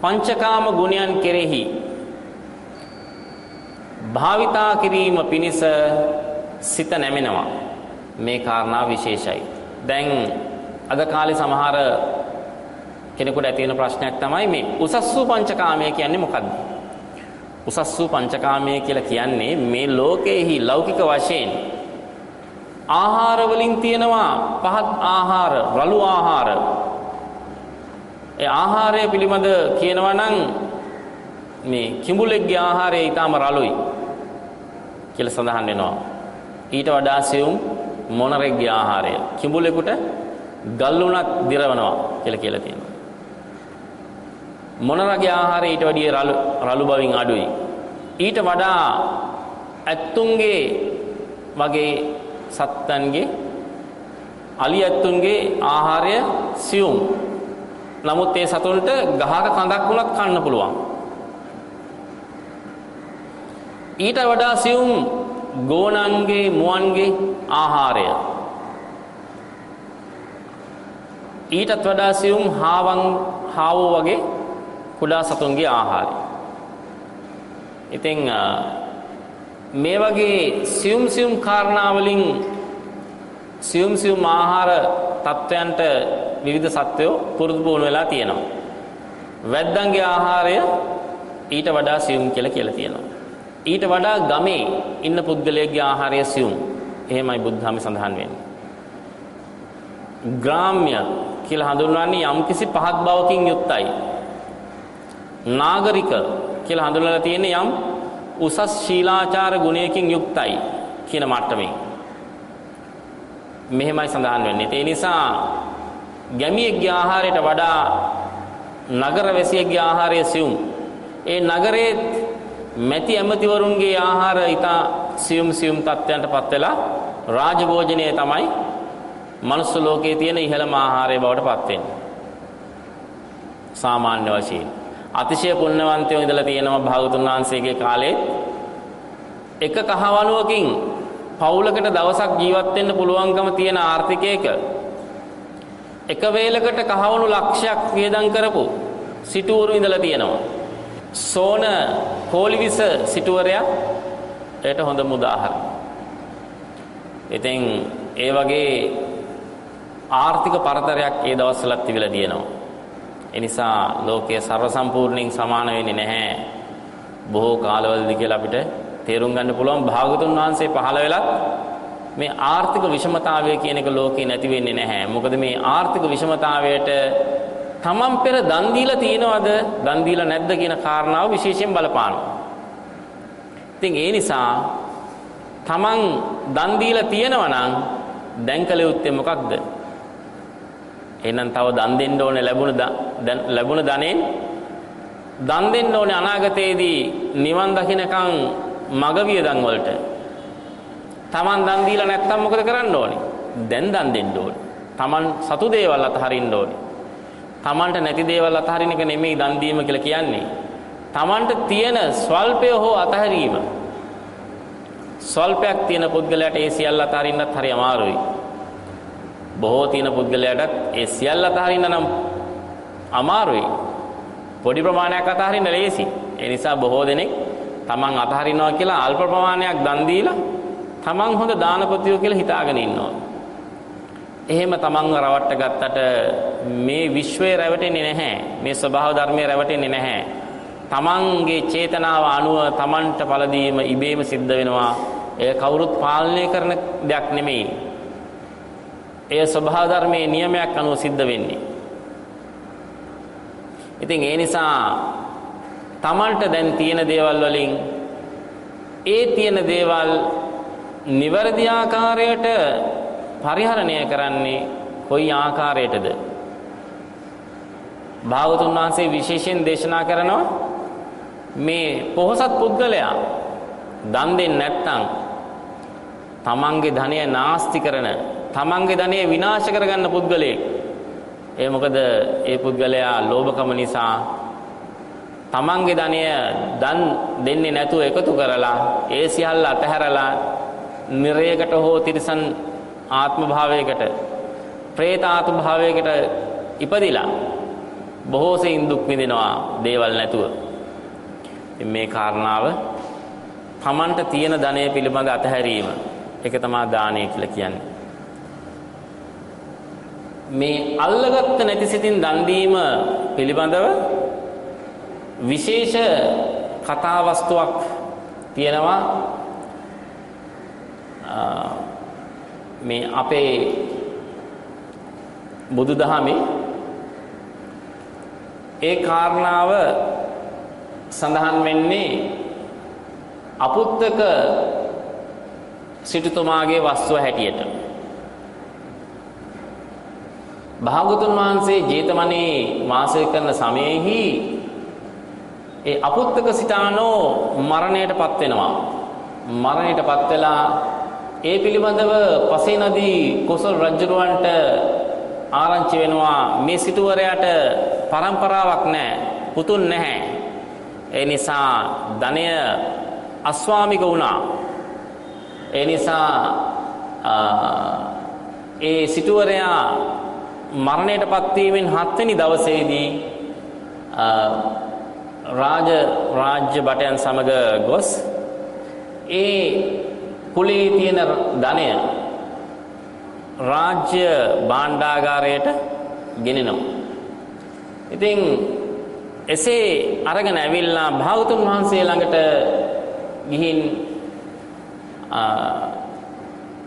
පංචකාම ගුණයන් කෙරෙහි භාවිතා කිරීම පිණිස සිත නැමෙනවා. මේ කාරණා විශේෂයි. දැන් අද කාලේ සමහර කෙනෙකුට ඇති වෙන ප්‍රශ්නයක් තමයි මේ උසස් වූ පංචකාමය කියන්නේ මොකක්ද? උසස් වූ පංචකාමය කියලා කියන්නේ මේ ලෝකයේහි ලෞකික වශයෙන් ආහාර වලින් තියෙනවා පහත් ආහාර, රළු ආහාර. ඒ ආහාරය පිළිබඳ කියනවා නම් මේ කිඹුලෙක්ගේ ආහාරය ඊටාම රළුයි කියලා සඳහන් වෙනවා. ඊට වඩා සියුම් මොනරෙක්ගේ ආහාරය. කිඹුලෙකුට ගල්ුණක් දිරවනවා කියලා කියලා තියෙනවා. මොනරගේ ආහාරය ඊට වැඩිය රළු රළු බවින් අඩුයි. ඊට වඩා ඇත්තුන්ගේ වගේ සත්තන්ගේ අලි ඇත්තුන්ගේ ආහාරය සියුම්. නමුත් ඒ සතුන්ට ගහක කඳක් වුණත් කන්න පුළුවන්. ඊට වඩා සියුම් ගෝනන්ගේ මුවන්ගේ ආහාරය ඊටත් වඩා සියුම් හාවන් හාවෝ වගේ කුඩා සතුන්ගේ ආහාරය. ඉතින් මේ වගේ සියුම් සියුම් කාරණා වලින් සියුම් සියුම් ආහාර තත්වයන්ට විවිධ සත්වයෝ පුරුදු පුහුණු වෙලා තියෙනවා. වැද්දන්ගේ ආහාරය ඊට වඩා සියුම් කියලා කියලා තියෙනවා. ඊට වඩා ගමේ ඉන්න පුද්ගලයෙක්ගේ ආහාරය සියුම්. එහෙමයි බුද්ධාමි සඳහන් වෙන්නේ. ග්‍රාම්‍ය කියලා හඳුන්වන්නේ යම්කිසි පහත් බවකින් යුක්තයි. නාගරික කියලා හඳුන්වලා තියෙන්නේ යම් උසස් ශීලාචාර ගුණයකින් යුක්තයි කියන මට්ටමින්. මෙහෙමයි සඳහන් වෙන්නේ. ඒ නිසා ගැමියෙක්ගේ ආහාරයට වඩා නගර වැසියෙක්ගේ ආහාරය සියුම්. ඒ නගරයේ මැති ඇමතිවරුන්ගේ ආහාර ඊට සියුම් සියුම් තත්ත්වයන්ටපත් වෙලා රාජභෝජනය තමයි මනුස්ස ලෝකයේ තියෙන ඉහළම ආහාරය බවට පත් වෙන්නේ. සාමාන්‍ය වශයෙන් අතිශය පුණ්‍යවන්තයෝ ඉඳලා තියෙනවා භාගතුන් වහන්සේගේ කාලේ එක එක වේලකට කහවණු ලක්ෂයක් වියදම් කරපු සිටුවරු ඉඳලා තියෙනවා. සෝන කෝලිවිස සිටුවරයා ඒට හොඳ උදාහරණ. ඉතින් ඒ වගේ ආර්ථික පරතරයක් ඒ දවස්වලත් තිබිලා තියෙනවා. ඒ නිසා ලෝකයේ ਸਰව සම්පූර්ණයෙන් සමාන වෙන්නේ නැහැ. බොහෝ කාලවලදී කියලා අපිට තේරුම් ගන්න පුළුවන් භාගතුන් වහන්සේ පහළ වෙලත් මේ ආර්ථික විෂමතාවය කියන එක ලෝකේ නැති වෙන්නේ නැහැ. මොකද මේ ආර්ථික විෂමතාවයට තමන් පෙර දන් දීලා තියෙනවද දන් දීලා නැද්ද කියන කාරණාව විශේෂයෙන් බලපානවා. ඉතින් ඒ නිසා තමන් දන් දීලා තියෙනවා නම් දැන් කළ යුත්තේ මොකක්ද? එහෙනම් තව දන් දෙන්න ඕනේ ලැබුණ ලැබුණ ධනෙන් දන් දෙන්න ඕනේ අනාගතයේදී නිවන් දකින්නකම් මග වියදම් වලට. Taman දන් දීලා නැත්තම් මොකද කරන්න ඕනේ? දැන් දන් දෙන්න ඕනේ. Taman සතු දේවල් අතහරින්න ඕනේ. Tamanට නැති දේවල් අතහරින එක නෙමෙයි දන් දීම කියලා කියන්නේ. Tamanට තියෙන ස්වල්පය හෝ අතහැරීම. ස්වල්පයක් තියෙන පුද්ගලයාට ඒ සියල්ල අතහරින්නත් හරි අමාරුයි. බොහෝ තියෙන පුද්ගලයාටත් ඒ සියල්ල අතහරින්න නම් අමාරුයි. පොඩි ප්‍රමාණයක් අතහරින්න ලේසි. ඒ නිසා බොහෝ දෙනෙක් තමන් අතහරිනවා කියලා අල්ප ප්‍රමාණයක් දන් දීලා තමන් හොඳ දානපතියෝ කියලා හිතාගෙන ඉන්නවා. එහෙම තමන්ව රවට්ට ගත්තට මේ විශ්වය රැවටෙන්නේ නැහැ. මේ ස්වභාව ධර්මයේ රැවටෙන්නේ නැහැ. තමන්ගේ චේතනාව අනුව තමන්ට ඵල දීම ඉබේම සිද්ධ වෙනවා. එය කවුරුත් පාලනය කරන දෙයක් නෙමෙයි. එය ස්වභාව ධර්මයේ නියමයක් අනුව සිද්ධ වෙන්නේ. ඉතින් ඒ නිසා තමන්ට දැන් තියෙන දේවල් වලින් ඒ තියෙන දේවල් නිවැරදි ආකාරයට පරිහරණය කරන්නේ කොයි ආකාරයටද? භාගතුන් වහන්සේ විශේෂයෙන් දේශනා කරනවා මේ පොහසත් පුද්ගලයා දන් දෙන්නේ නැත්නම් තමන්ගේ ධනය නාස්ති කරන තමන්ගේ ධනය විනාශ කරගන්න පුද්ගලයෙක් ඒ මොකද ඒ පුද්ගලයා ලෝභකම නිසා තමන්ගේ ධනය දන් දෙන්නේ නැතුව එකතු කරලා ඒ සියල්ල අතහැරලා නිරයකට හෝ තිරිසන් ආත්ම භාවයකට പ്രേත ආත්ම භාවයකට ඉපදිලා බොහෝ සෙයින් දුක් විඳිනවා දේවල් නැතුව. මේ කාරණාව තමන්ට තියෙන ධනය පිළිබඳ අතහැරීම ඒක තමයි දානය කියලා කියන්නේ. මේ අල්ලගත්ත නැති සිතින් දන් දීම පිළිබඳව විශේෂ කතා වස්තුවක් තියෙනවා මේ අපේ බුදුදහමේ ඒ කාරණාව සඳහන් වෙන්නේ අපුත්තක සිටුතුමාගේ වස්තුව හැටියට භාගතුන් වහන්සේ ජේතමනේ වාසය කරන සමයේහි ඒ අපුත්තක සිතානෝ මරණයටපත් වෙනවා. මරණයටපත් වෙලා ඒ පිළිබඳව පසේ නදී කොසල් රජුරවන්ට ආරංචි වෙනවා. මේ සිටුවරයාට પરම්පරාවක් නැහැ පුතුන් නැහැ. ඒ නිසා ධනය අස්වාමික වුණා. ඒ නිසා ඒ සිටුවරයා මරණයටපත් වීමෙන් හත්වෙනි දවසේදී රාජ රාජ්‍ය බටයන් සමග ගොස් ඒ කුලේ තියෙන ධනය රාජ්‍ය භාණ්ඩාගාරයට ගෙනෙනවා. ඉතින් එසේ අරගෙන ඇවිල්ලා භාගතුන් වහන්සේ ළඟට ගිහින්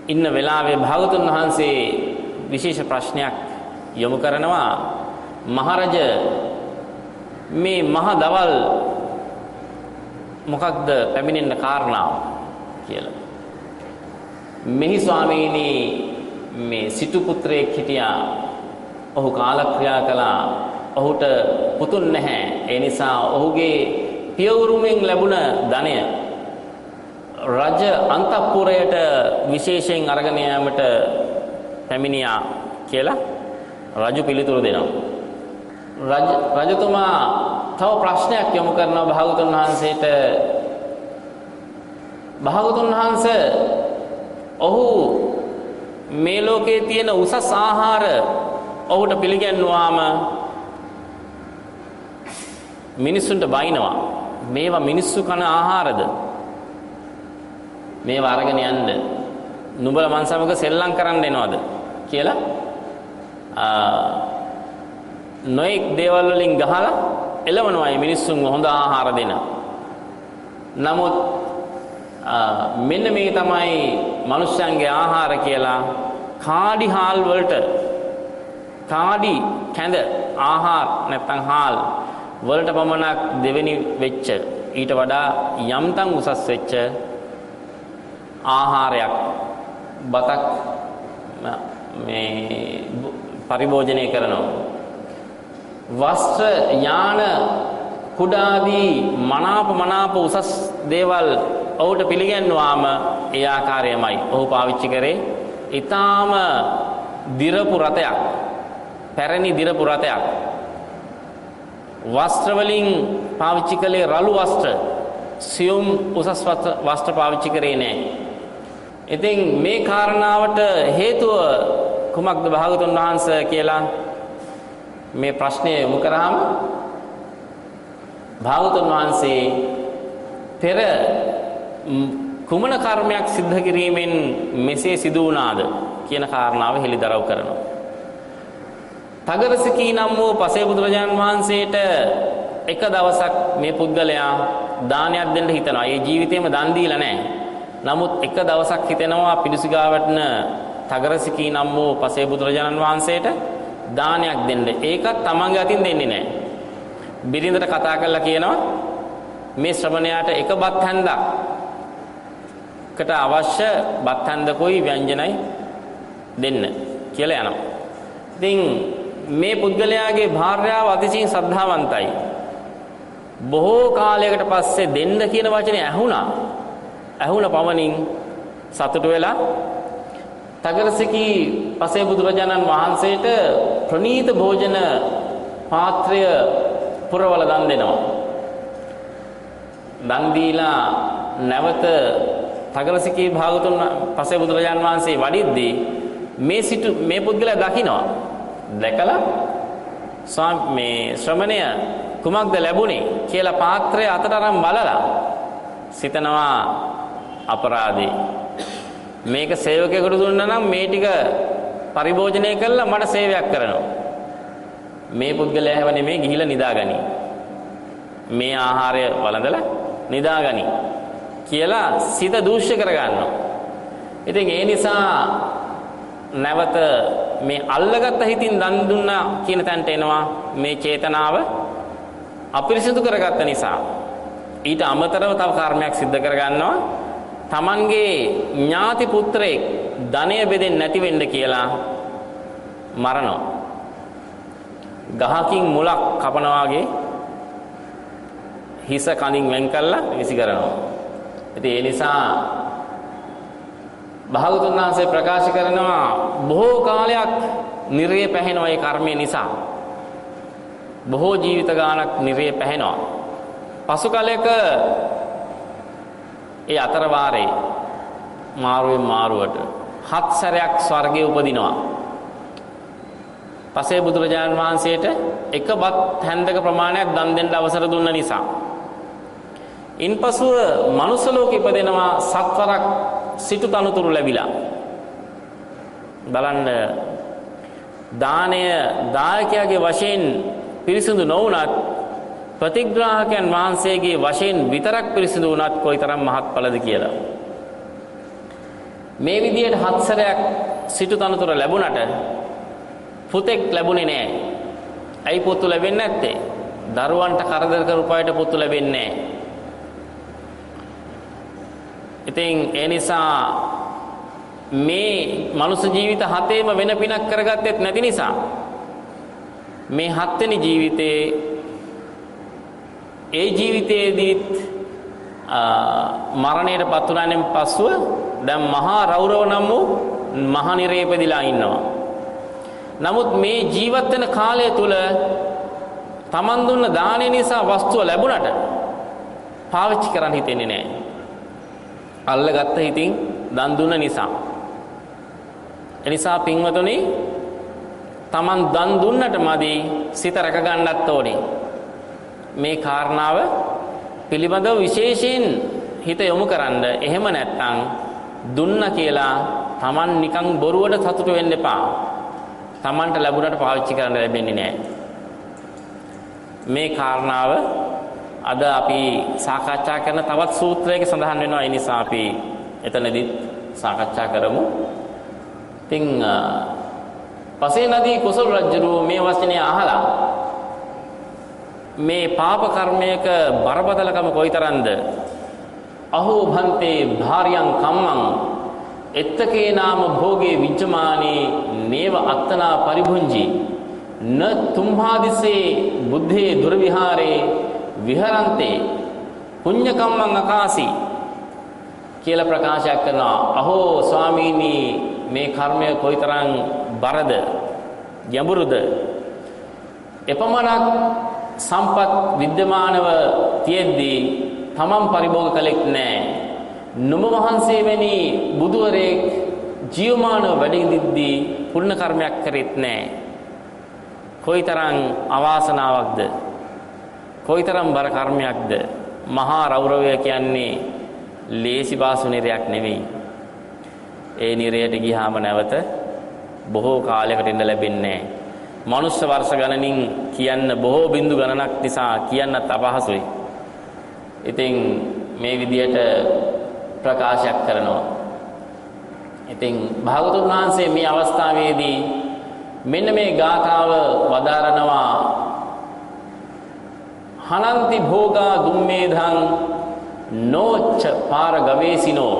ඉන්න වෙලාවේ භාගතුන් වහන්සේ විශේෂ ප්‍රශ්නයක් යොමු කරනවා මහරජ මේ මහ දවල් මොකක්ද පැමිණෙන්න කාරණාව කියලා. මෙහි ස්වාමීනි මේ සිටු පුත්‍රයෙක් හිටියා. ඔහු කාලක්‍රියා කළා. ඔහුට පුතුන් නැහැ. ඒ නිසා ඔහුගේ පියවුරුමෙන් ලැබුණ ධනය රජ අන්තපුරයට විශේෂයෙන් අරගෙන යාමට පැමිණියා කියලා රජු පිළිතුරු දෙනවා. රජ රජතුමා තව ප්‍රශ්නයක් යොමු කරනවා භාගතුන් වහන්සේට භාගතුන් වහන්සේ ඔහු මේ ලෝකයේ තියෙන උසස් ආහාර ඔහුට පිළිගැන්වාම මිනිස්සුන්ට බයිනවා. මේවා මිනිස්සු කන ආහාරද? මේවා අරගෙන යන්න. නුඹල මන් සමග සෙල්ලම් කරන්න එනවද කියලා නොඑක් දේවල් වලින් ගහලා එළවනවා මේ මිනිස්සුන් හොඳ ආහාර දෙන. නමුත් මෙන්න මේ තමයි මිනිස්යන්ගේ ආහාර කියලා කාඩි හාල් වලට. කාඩි කැඳ ආහාර නැත්තම් හාල් වලට පමණක් දෙවෙනි වෙච්ච. ඊට වඩා යම්තම් උසස් වෙච්ච ආහාරයක්. බතක් මේ පරිභෝජනය කරනවා. වස්ත්‍ර යාන කුඩාදී මනාප මනාප උසස් දේවල් ඔහුට පිළිගැන්වාම ඒ ආකාරයමයි. ඔහු පාවිච්චි කරේ ඊටාම දිරපු රතයක් පැරණි දිරපු රතයක් වස්ත්‍ර වලින් පාවිච්චි කළේ රළු වස්ත්‍ර. සියුම් උසස් වස්ත්‍ර පාවිච්චි කරේ නැහැ. ඉතින් මේ කාරණාවට හේතුව කුමක්ද භාගතුන් වහන්සේ කියලා මේ ප්‍රශ්නය යොමු කරාම භාගතුන් වහන්සේ පෙර කුමන කර්මයක් සිද්ධ කිරීමෙන් මෙසේ සිදු වුණාද කියන කාරණාව හෙළිදරව් කරනවා. තගරසිකී නම් වූ පසේ බුදුරජාන් වහන්සේට එක දවසක් මේ පුද්ගලයා දානයක් දෙන්න හිතනවා. ඒ ජීවිතේම දන් දීලා නැහැ. නමුත් එක දවසක් හිතෙනවා පිළිසිගාවටන තගරසිකී නම් වූ පසේ බුදුරජාණන් වහන්සේට දානයක් දෙන්න. ඒකත් තමන්ගේ අතින් දෙන්නේ නැහැ. බිරිඳට කතා කරලා කියනවා මේ ශ්‍රමණයාට එක බත් හැන්දක් කට අවශ්‍ය බත් හැන්දකුයි ව්‍යංජනයි දෙන්න කියලා යනවා. ඉතින් මේ පුද්ගලයාගේ භාර්යාව අතිශයින් සද්ධාවන්තයි. බොහෝ කාලයකට පස්සේ දෙන්න කියන වචනේ ඇහුණා. ඇහුණ පමණින් සතුටු වෙලා තගරසිකී පසේ බුදුරජාණන් වහන්සේට ප්‍රනීත භෝජන පාත්‍රය පුරවල දන් දෙනවා. දන් දීලා නැවත තගරසිකී භාගතුන් පසේ බුදුරජාණන් වහන්සේ වඩිද්දී මේ සිටු මේ පුද්ගලයා දකිනවා. දැකලා මේ ශ්‍රමණය කුමක්ද ලැබුණේ කියලා පාත්‍රය අතට අරන් බලලා සිතනවා අපරාධේ. මේක සේවකයෙකුට දුන්නා නම් මේ ටික පරිභෝජනය කළා මට සේවයක් කරනවා. මේ පුද්ගලයා හැව නෙමේ ගිහිලා නිදාගනි. මේ ආහාරය වළඳලා නිදාගනි. කියලා සිත දූෂ්‍ය කරගන්නවා. ඉතින් ඒ නිසා නැවත මේ අල්ලගත්ත හිතින් දන් දුන්නා කියන තැනට එනවා මේ චේතනාව අපිරිසිදු කරගත්ත නිසා. ඊට අමතරව තව කර්මයක් සිද්ධ කරගන්නවා. Tamanගේ ඥාති පුත්‍රයෙක් ධනය බෙදෙන්නේ නැති වෙන්න කියලා මරනවා. ගහකින් මුලක් කපනවා වගේ හිස කනින් වෙන් කළා විසි කරනවා. ඉතින් ඒ නිසා භාගතුන් වහන්සේ ප්‍රකාශ කරනවා බොහෝ කාලයක් නිරේ පැහෙනවා ඒ කර්මය නිසා. බොහෝ ජීවිත ගානක් නිරේ පැහෙනවා. පසු කලයක ඒ අතර වාරේ මාරුවෙන් මාරුවට හත් සැරයක් ස්වර්ගයේ උපදිනවා. පසේ බුදුරජාණන් වහන්සේට එක බත් හැන්දක ප්‍රමාණයක් දන් දෙන්න අවසර දුන්න නිසා. ඉන්පසුව මනුස්ස ලෝකෙ ඉපදෙනවා සත්වරක් සිටු තනතුරු ලැබිලා බලන්න දානය දායකයාගේ වශයෙන් පිරිසිදු නොවුනත් ප්‍රතිග්‍රාහකයන් වහන්සේගේ වශයෙන් විතරක් පිරිසිදු වුණත් කොයිතරම් මහත්ඵලද කියලා. මේ විදියට හත්සරයක් සිටු තනතුර ලැබුණට පුතෙක් ලැබුණේ නෑ. ඇයි පුතු ලැබෙන්නේ නැත්තේ? දරුවන්ට කරදර කරපුවාට පුතු ලැබෙන්නේ නෑ. ඉතින් ඒ නිසා මේ මනුස්ස ජීවිත හතේම වෙන පිනක් කරගත්තෙත් නැති නිසා මේ හත්වෙනි ජීවිතේ ඒ ජීවිතයේදීත් මරණයට පත් වුණානෙන් පස්සුව දැන් මහා රෞරව නම් වූ මහා නිරේපදිලා ඉන්නවා. නමුත් මේ ජීවත් වෙන කාලය තුල තමන් දුන්න දානය නිසා වස්තුව ලැබුණට පාවිච්චි කරන්න හිතෙන්නේ නැහැ. අල්ලගත්ත හිතින් දන් දුන්න නිසා. එනිසා පින්වතුනි Taman දන් දුන්නට මදි සිත රැක ගන්නත් ඕනේ. මේ කාරණාව පිළිබඳව විශේෂයෙන් හිත යොමු කරන්න. එහෙම නැත්නම් දුන්න කියලා Taman නිකන් බොරුවට සතුටු වෙන්න එපා. Tamanට ලැබුණට පාවිච්චි කරන්න ලැබෙන්නේ නැහැ. මේ කාරණාව අද අපි සාකච්ඡා කරන තවත් සූත්‍රයක සඳහන් වෙනවා. ඒ නිසා අපි එතනදිත් සාකච්ඡා කරමු. ඉතින් පසේ නදී කුසල රජුරු මේ වචනේ අහලා මේ පාප කර්මයක බරපතලකම කොයිතරම්ද අහෝ භන්තේ භාර්යං කම්මං එත්තකේ නාම භෝගේ විජ්ජමානේ නේව අත්තනා පරිභුංජි න තුම්හාදිසේ බුද්ධේ දුර්විහාරේ විහරන්තේ පුඤ්ඤ කම්මං අකාසි කියලා ප්‍රකාශයක් කරනවා. අහෝ ස්වාමීනි මේ කර්මය කොයිතරම් බරද ගැඹුරුද? එපමණක් සම්පත් විද්‍යමානව තියෙද්දී තමන් පරිභෝග කළෙක් නැහැ නුඹ වහන්සේ වැනි බුදුවරයෙක් ජීවමානව වැඩ ඉඳිද්දී පුණ්‍ය කර්මයක් කරෙත් නැහැ කොයිතරම් අවාසනාවක්ද? කොයිතරම් බර කර්මයක්ද මහා රෞරවය කියන්නේ ලේසි බාසු නිරයක් නෙවෙයි ඒ නිරයට ගියාම නැවත බොහෝ කාලයකට ඉන්න ලැබෙන්නේ මනුස්ස වර්ෂ ගණනින් කියන්න බොහෝ බිඳු ගණනක් නිසා කියන්නත් අපහසුයි. ඉතින් මේ විදියට ප්‍රකාශයක් කරනවා. ඉතින් භාගතුන් වහන්සේ මේ අවස්ථාවේදී මෙන්න මේ ගාථාව වදාරනවා හනන්ති භෝගා දුම්මේධං නෝච්ච පාර ගවේසිනෝ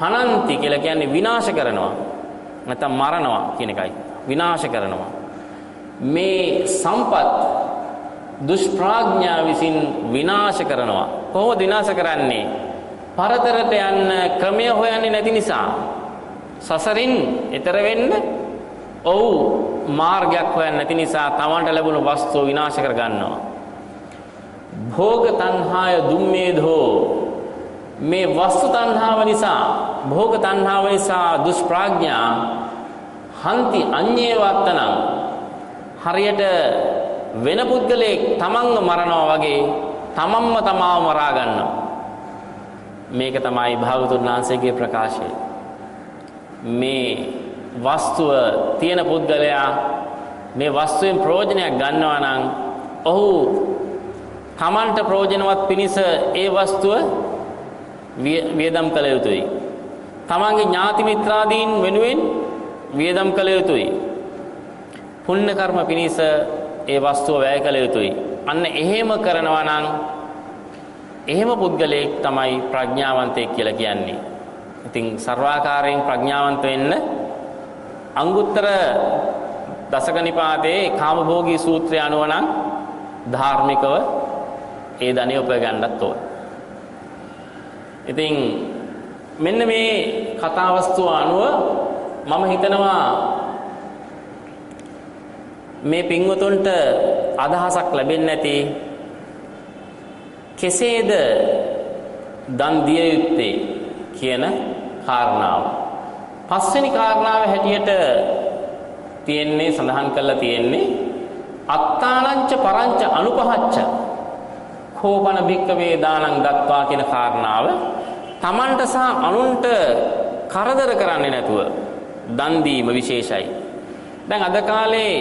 හනන්ති කියලා කියන්නේ විනාශ කරනවා. නැත්නම් මරනවා කියන එකයි. විනාශ කරනවා. මේ සම්පත් දුෂ්ප්‍රඥා විසින් විනාශ කරනවා. කොහොමද විනාශ කරන්නේ? පරතරට යන්න ක්‍රමය හොයන්නේ නැති නිසා. සසරින් එතර වෙන්න ඔව් මාර්ගයක් හොයන්නේ නැති නිසා තමන්ට ලැබුණු වස්තුව විනාශ කර ගන්නවා භෝග තණ්හාය දුම්මේධෝ. මේ වස්තු තණ්හාව නිසා භෝග තණ්හාව නිසා දුෂ්ප්‍රඥා හන්ති අඤ්ඤේ වත්තනම් හරියට වෙන පුද්ගලයෙක් තමන්ව මරනවා වගේ තමන්ම තමාව මරා ගන්නවා. මේක තමයි භාගතුන් වහන්සේගේ ප්‍රකාශය. මේ වස්තුව තියෙන පුද්ගලයා මේ වස්තුවෙන් ප්‍රයෝජනයක් ගන්නවා නම් ඔහු තමන්ට ප්‍රයෝජනවත් පිණිස ඒ වස්තුව වියදම් කළ යුතුයි. තමන්ගේ ඥාති මිත්‍රාදීන් වෙනුවෙන් වියදම් කළ යුතුයි. පුණ්‍ය කර්ම පිණිස ඒ වස්තුව වැය කළ යුතුයි. අන්න එහෙම කරනවා නම් එහෙම පුද්ගලයෙක් තමයි ප්‍රඥාවන්තයෙක් කියලා කියන්නේ. ඉතින් ਸਰවාකාරයෙන් ප්‍රඥාවන්ත වෙන්න අංගුත්තර දසක නිපාතේ කාමභෝගී සූත්‍රය අනුව නම් ධාර්මිකව ඒ ධනෙ උපය ගන්නත් ඕන. ඉතින් මෙන්න මේ කතාවස්තුව අනුව මම හිතනවා මේ පින්වතුන්ට අදහසක් ලැබෙන්නේ නැති කෙසේද දන් දිය යුත්තේ කියන කාරණාව. පස්වෙනි කාරණාව හැටියට තියෙන්නේ සඳහන් කරලා තියෙන්නේ අත්තානංච පරංච අනුපහච්ච කෝපන භික්කවේ දානං දත්වා කියන කාරණාව තමන්ට සහ අනුන්ට කරදර කරන්නේ නැතුව දන් දීම විශේෂයි. දැන් අද කාලේ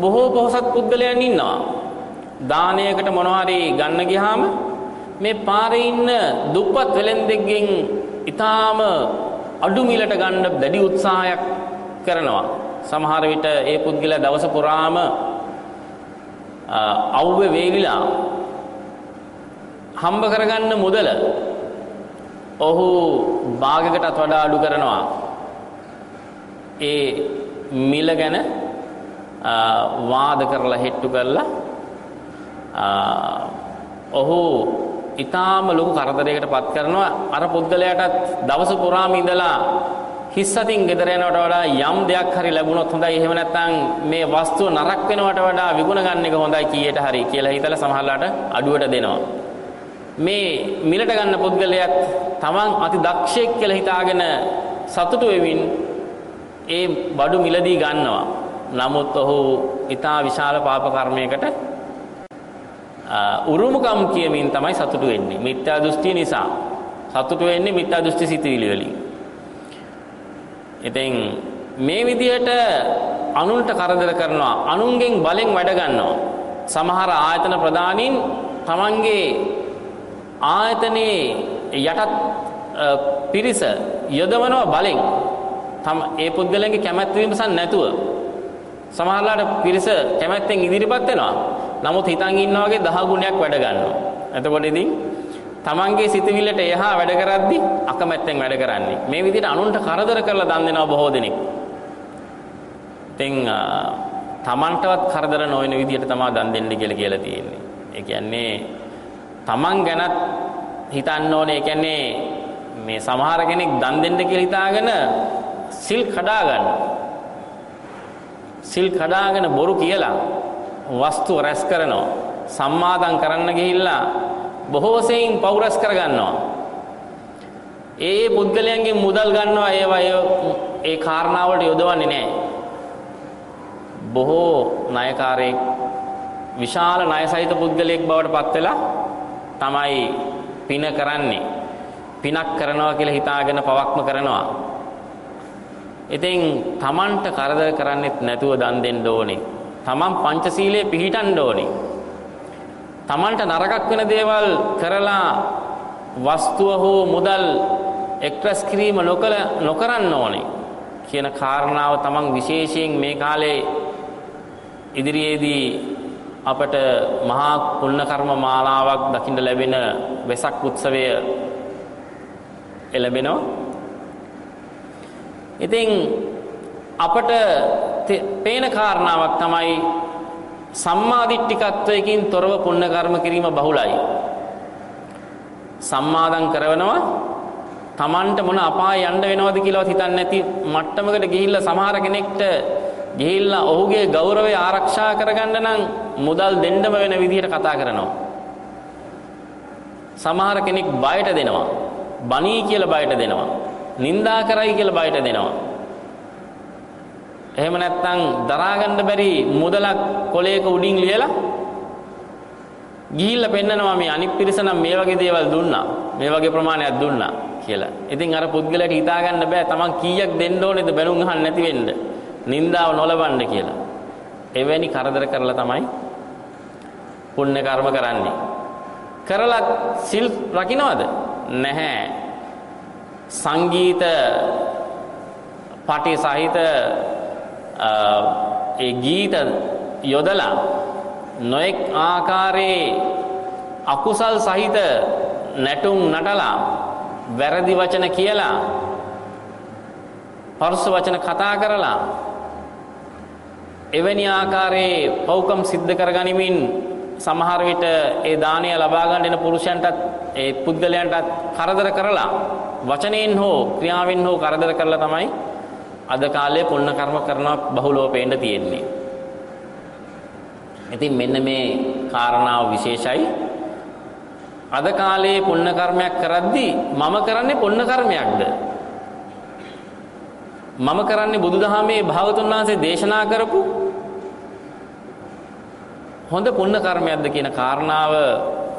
බොහෝ පොහොසත් පුද්ගලයන් ඉන්නවා. දානයකට මොනවාරි ගන්න ගියාම මේ පාරේ ඉන්න දුප්පත් වෙලෙන්දෙක්ගෙන් ඊටාම අඩු මිලට ගන්න දැඩි උත්සාහයක් කරනවා. සමහර විට ඒ පුද්ගලයා දවස පුරාම අවුවේ වේලිලා හම්බ කරගන්න මුදල ඔහු භාගයකටත් වඩා අඩු කරනවා. ඒ මිල ගැන වාද කරලා හෙට්ටු කරලා ඔහු ඊටාම ලොකු කරදරයකට පත් කරනවා. අර පුද්ගලයාටත් දවස පුරාම ඉඳලා හිස් අතින් ගෙදර යනවට වඩා යම් දෙයක් හරි ලැබුණොත් හොඳයි. එහෙම නැත්නම් මේ වස්තුව නරක වෙනවට වඩා විගුණ ගන්න එක හොඳයි කීයට හරි කියලා හිතලා සමහරලාට අඩුවට දෙනවා. මේ මිලට ගන්න පුද්ගලයාත් තමන් අති දක්ෂයෙක් කියලා හිතාගෙන සතුටු වෙමින් ඒ බඩු මිලදී ගන්නවා නමුත් ඔහු ඊටා විශාල පාප කර්මයකට උරුමකම් කියමින් තමයි සතුටු වෙන්නේ. මිත්‍යා දෘෂ්ටිය නිසා. සතුටු වෙන්නේ මිත්‍යා දෘෂ්ටි සිතුවිලි වලින්. ඉතින් මේ විදිහට අනුන්ට කරදර කරනවා අනුන්ගෙන් බලෙන් වැඩ ගන්නවා සමහර ආයතන ප්‍රධානීන් තමන්ගේ ආයතනයේ යටත් පිරිස යොදවනවා බලෙන්. තම ඒ පුද්ගලයන්ගේ කැමැත්ත විමසන් නැතුව. සමහරලාට පිරිස කැමැත්තෙන් ඉදිරිපත් වෙනවා. නමුත් හිතන් ඉන්නා වගේ දහ ගුණයක් වැඩ ගන්නවා. එතකොට ඉතින් තමන්ගේ සිතවිල්ලට එහා වැඩ කරද්දි අකමැත්තෙන් වැඩ කරන්නේ. මේ විදිහට අනුන්ට කරදර කරලා දන් දෙනවා බොහෝ දෙනෙක්. ඉතින් තමන්ටවත් කරදර නොවන විදිහට තමයි දන් දෙන්න කියලා කියලා තියෙන්නේ. ඒ කියන්නේ තමන් ගැනත් හිතන්න ඕනේ. ඒ කියන්නේ මේ සමහර කෙනෙක් දන් දෙන්න කියලා හිතාගෙන සිල් කඩා ගන්න. සිල් කඩාගෙන බොරු කියලා වස්තු රැස් කරනවා. සම්මාදම් කරන්න ගිහිල්ලා බොහෝ සෙයින් පව් රැස් කර ගන්නවා. ඒ පුද්ගලයන්ගෙන් මුදල් ගන්නවා ඒවා ඒ කාරණාවලට යොදවන්නේ නැහැ. බොහෝ ණයකාරයෙක් විශාල ණය සහිත පුද්ගලයෙක් බවට පත් වෙලා තමයි පින කරන්නේ. පිනක් කරනවා කියලා හිතාගෙන පවක්ම කරනවා. ඉතින් Tamanට කරදර කරන්නෙත් නැතුව දන් දෙන්න ඕනේ. Taman පංචශීලයේ පිළිටන්න ඕනේ. Tamanට නරකක් වෙන දේවල් කරලා වස්තුව හෝ මුදල් එක්ස්ට්‍රස් කිරීම නොකල නොකරන්න ඕනේ කියන කාරණාව Taman විශේෂයෙන් මේ කාලේ ඉදිරියේදී අපට මහා පුණ්‍ය කර්ම මාලාවක් දකින්න ලැබෙන වෙසක් උත්සවය එළඹෙනවා. ඉතින් අපට පේන කාරණාවක් තමයි සම්මාදිට්ඨිකත්වයකින් තොරව පුණ්‍ය කර්ම කිරීම බහුලයි. සම්මාදම් කරනවා Tamanට මොන අපාය යන්න වෙනවද කියලාවත් හිතන්නේ නැති මට්ටමකට ගිහිල්ලා සමහර කෙනෙක්ට ගිහිල්ලා ඔහුගේ ගෞරවය ආරක්ෂා කරගන්න නම් මුදල් දෙන්නම වෙන විදිහට කතා කරනවා. සමහර කෙනෙක් බයට දෙනවා. බනී කියලා බයට දෙනවා. නින්දා කරයි කියලා බයට දෙනවා. එහෙම නැත්නම් දරා ගන්න බැරි මුදලක් කොලයක උඩින් ලියලා ගිහිල්ලා පෙන්නනවා මේ අනිත් පිරිස නම් මේ වගේ දේවල් දුන්නා. මේ වගේ ප්‍රමාණයක් දුන්නා කියලා. ඉතින් අර පුද්ගලයාට හිතා ගන්න බෑ තමන් කීයක් දෙන්න ඕනේද බැනුම් අහන්න නැති වෙන්න. නින්දාව නොලබන්න කියලා. එවැනි කරදර කරලා තමයි පුණ්‍ය කර්ම කරන්නේ. කරලා සිල් රකින්නවද? නැහැ. සංගීත පාටි සහිත ඒ ගීත යොදලා නොඑක් ආකාරයේ අකුසල් සහිත නැටුම් නටලා වැරදි වචන කියලා පරුස වචන කතා කරලා එවැනි ආකාරයේ පෞකම් සිද්ධ කරගනිමින් සමහර විට ඒ දානය ලබා ගන්න එන පුරුෂයන්ටත් ඒ පුද්ගලයන්ටත් කරදර කරලා වචනයෙන් හෝ ක්‍රියාවෙන් හෝ කරදර කරලා තමයි අද කාලේ පුණ්‍ය කර්ම කරනවා බහුලව පේන්න තියෙන්නේ. ඉතින් මෙන්න මේ කාරණාව විශේෂයි. අද කාලේ පුණ්‍ය කර්මයක් කරද්දී මම කරන්නේ පුණ්‍ය කර්මයක්ද? මම කරන්නේ බුදුදහමේ භාගතුන් වහන්සේ දේශනා කරපු හොඳ පුණ්‍ය කර්මයක්ද කියන කාරණාව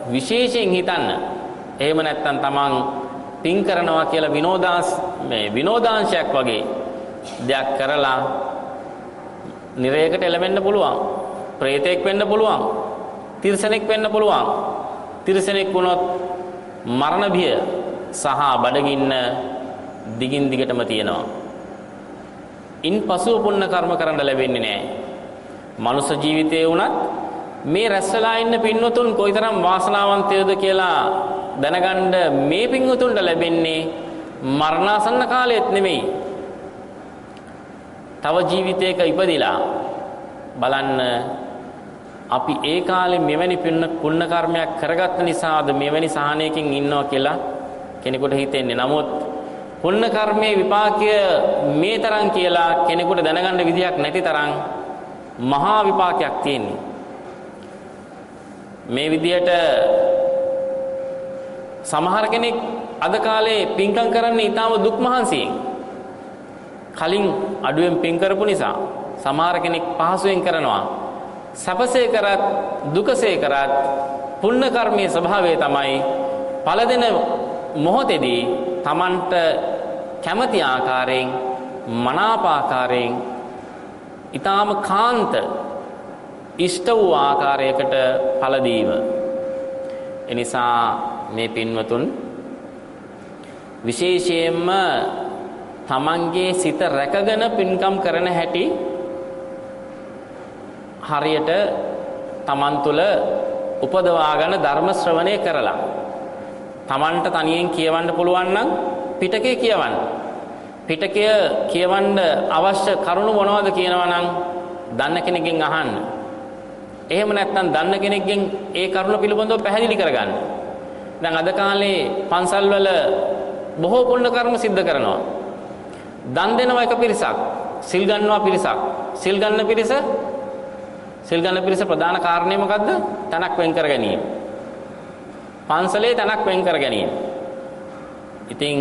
විශේෂයෙන් හිතන්න. එහෙම නැත්නම් තමන් පින් කරනවා කියලා විනෝදාංශ මේ විනෝදාංශයක් වගේ දෙයක් කරලා නිරයකට එළවෙන්න පුළුවන්. ප්‍රේතෙක් වෙන්න පුළුවන්. තිරිසනෙක් වෙන්න පුළුවන්. තිරිසනෙක් වුණොත් මරණ බිය සහ බඩගින්න දිගින් දිගටම තියෙනවා. ඉන් පසුව පුණ්‍ය කර්ම කරන්න ලැබෙන්නේ නැහැ. මනුෂ්‍ය ජීවිතයේ වුණත් මේ රැස්වලා ඉන්න පින්වතුන් කොයිතරම් වාසනාවන්තයෝද කියලා දැනගන්න මේ පින්වතුන්ට ලැබෙන්නේ මරණාසන්න කාලයේත් නෙමෙයි. තව ජීවිතයක ඉපදිලා බලන්න අපි ඒ කාලේ මෙවැනි පුණ්‍ය කර්මයක් කරගත්ත නිසාද මෙවැනි සහනයකින් ඉන්නවා කියලා කෙනෙකුට හිතෙන්නේ. නමුත් පුණ්‍ය කර්මයේ විපාකය මේ තරම් කියලා කෙනෙකුට දැනගන්න විදියක් නැති තරම් මහා විපාකයක් තියෙන්නේ. මේ විදියට සමහර කෙනෙක් අද කාලේ පින්කම් කරන්නේ ඊටාම දුක් මහන්සියෙන්. කලින් අඩුවෙන් පින් කරපු නිසා සමහර කෙනෙක් පහසුවෙන් කරනවා. සැපසේ කරත් දුකසේ කරත් පුණ්‍ය කර්මයේ ස්වභාවය තමයි පළ දෙන මොහොතේදී Tamanට කැමති ආකාරයෙන් මනාප ආකාරයෙන් ඊටාම කාන්ත ඉෂ්ට වූ ආකාරයකට ඵල දීම. එනිසා මේ පින්වතුන් විශේෂයෙන්ම තමන්ගේ සිත රැකගෙන පින්කම් කරන හැටි හරියට තමන් තුළ උපදවාගෙන ධර්ම ශ්‍රවණය කරලා තමන්ට තනියෙන් කියවන්න පුළුවන් නම් පිටකේ කියවන්න. පිටකය කියවන්න අවශ්‍ය කරුණු මොනවද කියනවා නම් දන්න කෙනෙක්ගෙන් අහන්න. එහෙම නැත්නම් දන්න කෙනෙක්ගෙන් ඒ කරුණ පිළිබඳව පැහැදිලි කරගන්න. දැන් අද කාලේ පන්සල්වල බොහෝ පුණ්‍ය කර්ම සිද්ධ කරනවා. දන් දෙනවා එක පිරිසක්, සිල් ගන්නවා පිරිසක්. සිල් ගන්න පිරිස සිල් ගන්න පිරිස ප්‍රධාන කාරණේ මොකද්ද? තනක් වෙන් කර ගැනීම. පන්සලේ තනක් වෙන් කර ගැනීම. ඉතින්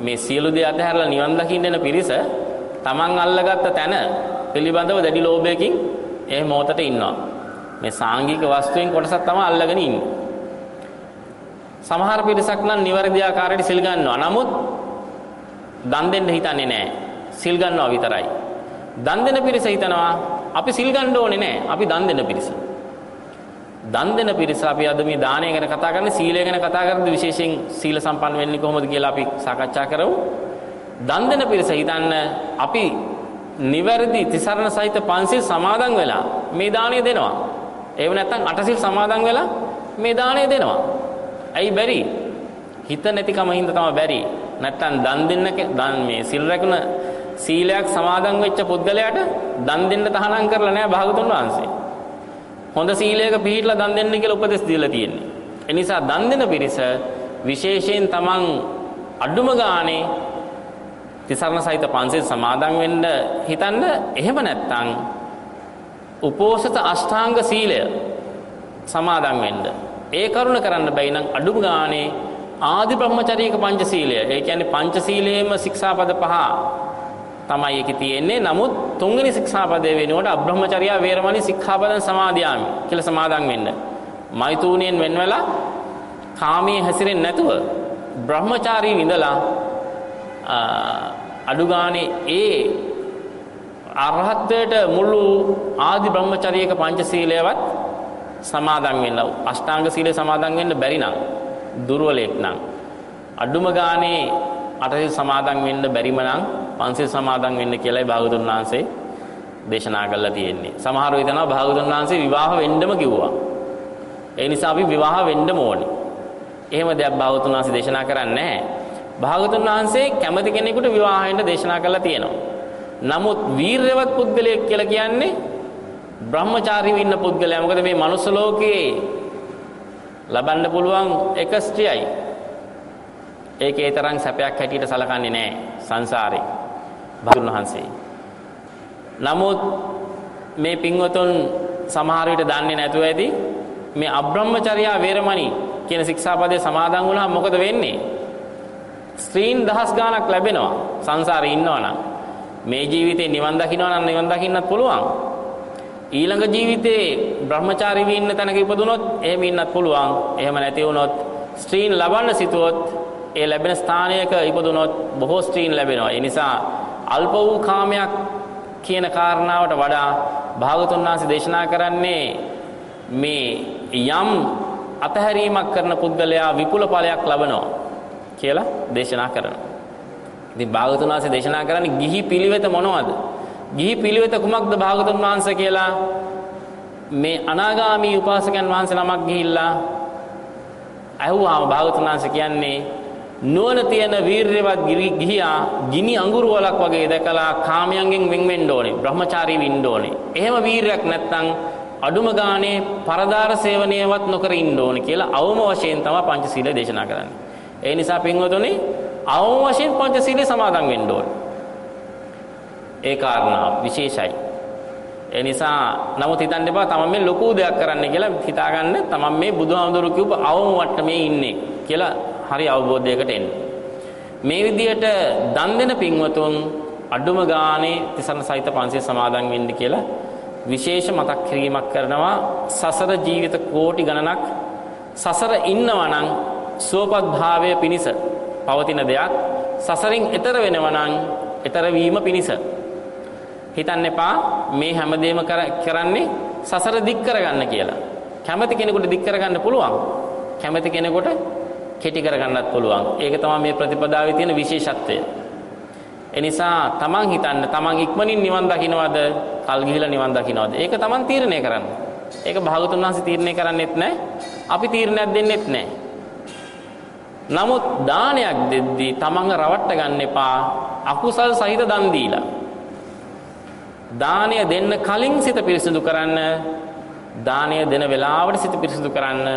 මේ සියලු දේ අතහැරලා නිවන් දකින්න එන පිරිස තමන් අල්ලගත්ත තැන පිළිබඳව දැඩි ලෝභයකින් ඒ මොහොතට ඉන්නවා. මේ සාංගික වස්තුවෙන් කොටසක් තමයි අල්ලගෙන ඉන්නේ. සමහර පිරිසක් නම් නිවැරදි ආකාරයට සිල් ගන්නවා. නමුත් දන් දෙන්න හිතන්නේ නැහැ. සිල් ගන්නවා විතරයි. දන් දෙන පිරිස හිතනවා අපි සිල් ගන්න ඕනේ නැහැ. අපි දන් දෙන පිරිස. දන් දෙන පිරිස අපි අද මේ දානය ගැන කතා කරන්නේ සීලය ගැන කතා කරද්දී විශේෂයෙන් සීල සම්පන්න වෙන්නේ කොහොමද කියලා අපි සාකච්ඡා කරමු. දන් දෙන පිරිස හිතන්න අපි නිවැරදි තිසරණ සහිත පන්සිල් සමාදන් වෙලා මේ දාණය දෙනවා. ඒව නැත්තම් අටසිල් සමාදන් වෙලා මේ දාණය දෙනවා. ඇයි බැරි? හිත නැතිකම හින්දා තමයි බැරි. නැත්තම් දන් දෙන්න දන් මේ සිල් රැකුණ සීලයක් සමාදන් වෙච්ච පුද්ගලයාට දන් දෙන්න තහනම් කරලා නැහැ භාගතුන් වහන්සේ. හොඳ සීලයක පිළිහිట్లా දන් දෙන්න කියලා උපදෙස් දීලා තියෙන්නේ. ඒ නිසා දන් දෙන පිරිස විශේෂයෙන් තමන් අඩුම ගානේ තිසරණ සහිත පන්සිල් සමාදන් වෙන්න හිතන්න එහෙම නැත්නම් උපෝසත අෂ්ටාංග සීලය සමාදන් වෙන්න. ඒ කරුණ කරන්න බැයි නම් අඩුම ගානේ ආදි බ්‍රහ්මචාරීක පංචශීලය. ඒ කියන්නේ පංචශීලයේම ශික්ෂාපද පහ තමයි ඒකේ තියෙන්නේ. නමුත් තුන්වෙනි ශික්ෂාපදයේ වෙනකොට අබ්‍රහ්මචර්යා වේරමණී ශික්ෂාපදං සමාදියාමි කියලා සමාදන් වෙන්න. මෛතුනියෙන් වෙන්වලා කාමයේ හැසිරෙන්නේ නැතුව බ්‍රහ්මචාරී විඳලා අඩුගානේ ඒ අරහත්ත්වයට මුළු ආදි බ්‍රහ්මචර්යයක පංචශීලයවත් සමාදන් වෙන්න අෂ්ටාංග සීලය සමාදන් වෙන්න බැරි නම් දුර්වලෙක් නම් අඩුම ගානේ අටසිල් සමාදන් වෙන්න බැරිම නම් පන්සිල් සමාදන් වෙන්න කියලායි භාගතුන් වහන්සේ දේශනා කරලා තියෙන්නේ. සමහරව හිතනවා භාගතුන් වහන්සේ විවාහ වෙන්නම කිව්වා. ඒ නිසා අපි විවාහ වෙන්නම ඕනේ. එහෙම දෙයක් භාගතුන් වහන්සේ දේශනා කරන්නේ නැහැ. භාගතුන් වහන්සේ කැමති කෙනෙකුට විවාහ වෙන්න දේශනා කරලා තියෙනවා. නමුත් වීරයවත් පුද්ගලයෙක් කියලා කියන්නේ බ්‍රහ්මචාරීව ඉන්න පුද්ගලයා. මොකද මේ මනුස්ස ලෝකයේ ලබන්න පුළුවන් එක ස්ත්‍රියයි. ඒකේ තරම් සැපයක් හැටියට සලකන්නේ නැහැ සංසාරේ. භාගතුන් වහන්සේ. නමුත් මේ පින්වතුන් සමහර විට දන්නේ නැතුව ඇති මේ අබ්‍රහ්මචර්යා වේරමණී කියන ශික්ෂාපදේ සමාදන් වුණාම මොකද වෙන්නේ? ස්ත්‍රීන් දහස් ගාණක් ලැබෙනවා සංසාරේ ඉන්නවනම්. මේ ජීවිතේ නිවන් දකින්නවා නම් නිවන් දකින්නත් පුළුවන්. ඊළඟ ජීවිතේ බ්‍රහ්මචාරීව ඉන්න තැනක ඉපදුනොත් එහෙම ඉන්නත් පුළුවන්. එහෙම නැති වුණොත් ස්ත්‍රීන් ලබන්න සිටුවොත් ඒ ලැබෙන ස්ථානයක ඉපදුනොත් බොහෝ ස්ත්‍රීන් ලැබෙනවා. ඒ නිසා අල්ප වූ කාමයක් කියන කාරණාවට වඩා භාගතුන් වහන්සේ දේශනා කරන්නේ මේ යම් අතහැරීමක් කරන පුද්ගලයා විපුල ඵලයක් ලබනවා කියලා දේශනා කරනවා. ඉතින් භාගතුන් වහන්සේ දේශනා කරන්නේ ගිහි පිළිවෙත මොනවද? ගිහි පිළිවෙත කුමක්ද භාගතුන් වහන්සේ කියලා මේ අනාගාමී උපාසකයන් වහන්සේ නමක් ගිහිල්ලා අහුවාම භාගතුන් වහන්සේ කියන්නේ නුවණ තියෙන වීරයවත් ගිහියා ගිනි අඟුරු වලක් වගේ දැකලා කාමයන්ගෙන් වෙන් වෙන්න ඕනේ. බ්‍රහ්මචාරී වෙන්න ඕනේ. එහෙම වීරයක් නැත්නම් අඩුම ගානේ පරදාර සේවනයවත් නොකර ඉන්න ඕනේ කියලා අවම වශයෙන් තමයි පංචශීලය දේශනා කරන්නේ. ඒ නිසා පින්වතුනි අවම වශයෙන් පංචශීලය සමාදන් වෙන්න ඕනේ. ඒ කාරණා විශේෂයි. ඒ නිසා නමුත් හිතන්න එපා තමන් මේ ලොකු දෙයක් කරන්න කියලා හිතාගන්න තමන් මේ බුදුහාමුදුරු කිව්ව අවම වට්ටමේ ඉන්නේ කියලා හරි අවබෝධයකට එන්න. මේ විදිහට දන් දෙන පින්වතුන් අඩුම ගානේ තිසරණ සහිත පන්සිල් සමාදන් වෙන්න කියලා විශේෂ මතක් කිරීමක් කරනවා සසර ජීවිත කෝටි ගණනක් සසර ඉන්නවා නම් සුවපත් භාවය පිණිස පවතින දෙයක් සසරින් එතර වෙනවා නම් එතර වීම පිණිස හිතන්න එපා මේ හැමදේම කරන්නේ සසර දික් කරගන්න කියලා. කැමති කෙනෙකුට දික් කරගන්න පුළුවන්. කැමති කෙනෙකුට කෙටි කරගන්නත් පුළුවන්. ඒක තමයි මේ ප්‍රතිපදාවේ තියෙන විශේෂත්වය. එනිසා තමන් හිතන්න තමන් ඉක්මනින් නිවන් දකින්නවද කල් ගිහිලා නිවන් දකින්නවද ඒක තමන් තීරණය කරන්න. ඒක භාගතුන් වහන්සේ තීරණය කරන්නෙත් නැහැ. අපි තීරණයක් දෙන්නෙත් නැහැ. නමුත් දානයක් දෙද්දී තමන්ව රවට්ට ගන්න එපා අකුසල් සහිත දන් දීලා. දානය දෙන්න කලින් සිත පිරිසිදු කරන්න දානය දෙන වෙලාවට සිත පිරිසිදු කරන්න.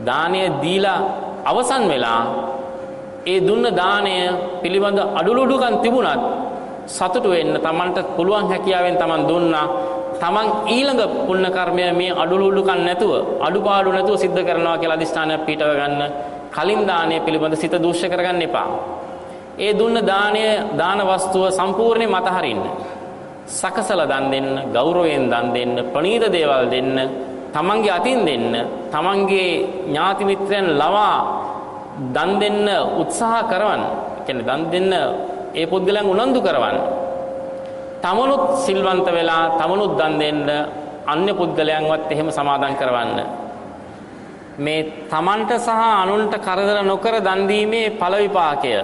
දානය දීලා අවසන් වෙලා ඒ දුන්න දානය පිළිබඳ අඩුලුඩුකම් තිබුණත් සතුටු වෙන්න Tamanට පුළුවන් හැකියාවෙන් Taman දුන්නා. Taman ඊළඟ පුණ්‍ය කර්මය මේ අඩුලුඩුකම් නැතුව අඩුපාඩු නැතුව සිද්ධ කරනවා කියලා අදිස්ථානයක් පිටව ගන්න. කලින් දානය පිළිබඳ සිත දූෂ්‍ය කරගන්න එපා. ඒ දුන්න දානය දාන වස්තුව සම්පූර්ණයෙන් මතහරින්න. සකසලා දන් දෙන්න, ගෞරවයෙන් දන් දෙන්න, ප්‍රණීත දේවල් දෙන්න, තමන්ගේ අතින් දෙන්න, තමන්ගේ ඥාති මිත්‍රයන් ලවා දන් දෙන්න උත්සාහ කරවන්න. කියන්නේ දන් දෙන්න ඒ පුද්ගලයන් උනන්දු කරවන්න. තමනුත් සිල්වන්ත වෙලා තමනුත් දන් දෙන්න අන්‍ය පුද්ගලයන්වත් එහෙම සමාදන් කරවන්න. මේ තමන්ට සහ අනුන්ට කරදර නොකර දන් දීමේ ඵල විපාකය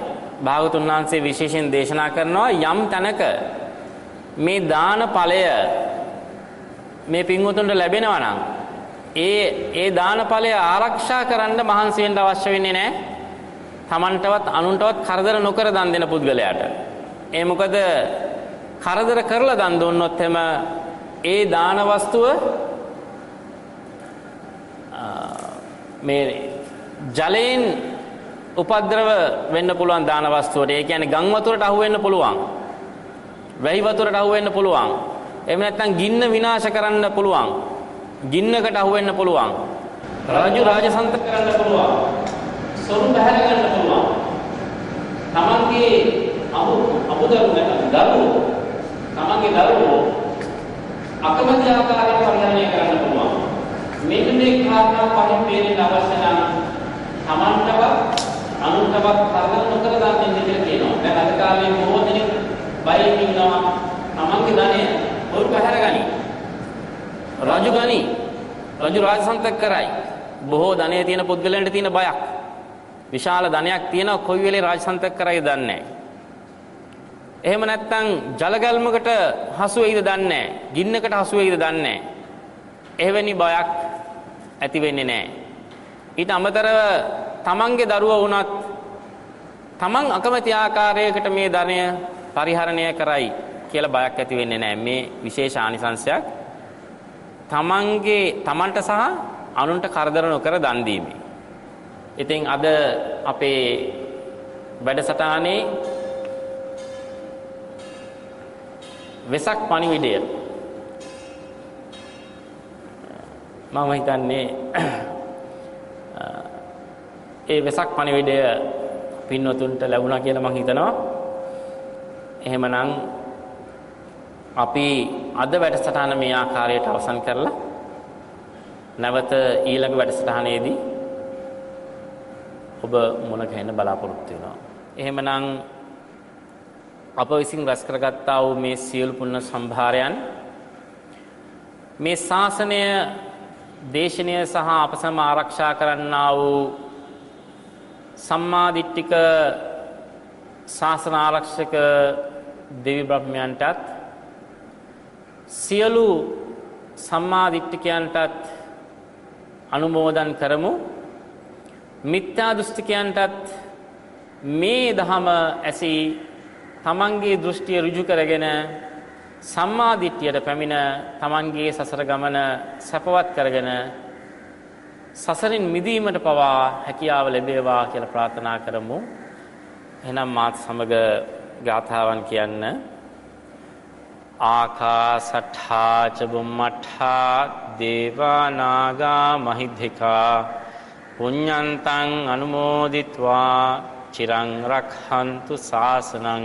භාගතුන් වහන්සේ විශේෂයෙන් දේශනා කරනවා යම් තැනක මේ දාන ඵලය මේ පින්වතුන්ට ලැබෙනවා නම් ඒ ඒ දාන ඵලය ආරක්ෂා කරන්න මහන්සි වෙන්න අවශ්‍ය වෙන්නේ නැහැ. Tamanටවත් අනුන්ටවත් කරදර නොකර දන් දෙන පුද්ගලයාට. ඒ මොකද කරදර කරලා දන් දුන්නොත් එම ඒ දාන වස්තුව මේ ජලයෙන් උපද්‍රව වෙන්න පුළුවන් දාන වස්තුවට. ඒ කියන්නේ ගම් වතුරට අහු වෙන්න පුළුවන්. වැහි වතුරට අහු වෙන්න පුළුවන්. එහෙම නැත්නම් ගින්න විනාශ කරන්න පුළුවන්. ගින්නකට අහු වෙන්න පුළුවන්. රාජු රාජසන්ත කරන්න පුළුවන්. සොරු බහැර ගන්න පුළුවන්. තමන්ගේ අමු අමුදරු නැත්නම් දරුවෝ තමන්ගේ දරුවෝ අකමැති ආකාරයෙන් පරිහරණය කරන්න පුළුවන්. මෙන්න මේ කාරණා පහෙන් පේන්න අවශ්‍ය නම් තමන්ටවත් අනුන්ටවත් කරදර නොකර දන් දෙන්න කියලා කියනවා. දැන් අද කාලේ බොහෝ දෙනෙක් බයෙන් ඉන්නවා. තමන්ගේ ධනය හොරු පැහැරගනි. රජු ගනි. රජු රාජසන්තක කරයි. බොහෝ ධනය තියෙන පුද්ගලයන්ට තියෙන බයක්. විශාල ධනයක් තියෙනවා කොයි වෙලේ රාජසන්තක කරයිද දන්නේ නැහැ. එහෙම නැත්නම් ජලගල්මකට හසු වෙයිද දන්නේ නැහැ. ගින්නකට හසු වෙයිද දන්නේ නැහැ. එවැනි බයක් ඇති වෙන්නේ නැහැ. ඊට අමතරව තමන්ගේ දරුවා වුණත් තමන් අකමැති ආකාරයකට මේ ධනය පරිහරණය කරයි කියලා බයක් ඇති වෙන්නේ නැහැ. මේ විශේෂ ආනිසංශයක් තමන්ගේ තමන්ට සහ අනුන්ට කරදර නොකර දන් දීමේ. ඉතින් අද අපේ වැඩසටහනේ වෙසක් පණිවිඩය මම හිතන්නේ ඒ වෙසක් පණිවිඩය පින්වතුන්ට ලැබුණා කියලා මම හිතනවා. එහෙමනම් අපි අද වැඩසටහන මේ ආකාරයට අවසන් කරලා නැවත ඊළඟ වැඩසටහනේදී ඔබ මුණ ගැහෙන්න බලාපොරොත්තු වෙනවා. එහෙමනම් අප විසින් රැස් කරගත්තා වූ මේ සියලු පුණ්‍ය සම්භාරයන් මේ ශාසනය දේශනය සහ අප සම ආරක්ෂා කරන්නා වූ සම්මාදිට්ඨික ශාසන ආරක්ෂක දෙවි බ්‍රහ්මයන්ටත් සියලු සම්මාදිට්ඨිකයන්ටත් අනුමෝදන් කරමු. මිත්‍යා දෘෂ්ටිකයන්ටත් මේ දහම ඇසී තමන්ගේ දෘෂ්ටිය ඍජු කරගෙන සම්මාදිට්ඨියට පැමිණ තමන්ගේ සසර ගමන සැපවත් කරගෙන සසරින් මිදීමට පවා හැකියාව ලැබේවා කියලා ප්‍රාර්ථනා කරමු. එහෙනම් මාත් සමග ගාථාවන් කියන්න. ආකාසට්ඨා ච බුම්මට්ඨා දේවා නාග මහිද්దికා පුඤ්ඤන්තං අනුමෝදිත්වා චිරං රක්ඛන්තු සාසනං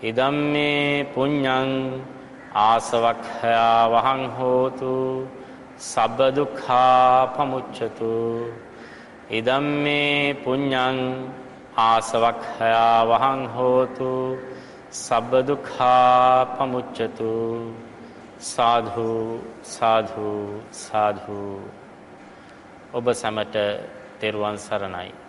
ඉදම්මේ පුඤ්ඤං ආසවක්ඛයා වහං හෝතු සබ්බ දුක්ඛා පමුච්ඡතු ඉදම්මේ පුඤ්ඤං ආසවක්ඛයා වහං හෝතු සබ්බ දුක්ඛා පමුච්ඡතු සාධු සාධු සාධු ඔබ සැමට තෙරුවන් සරණයි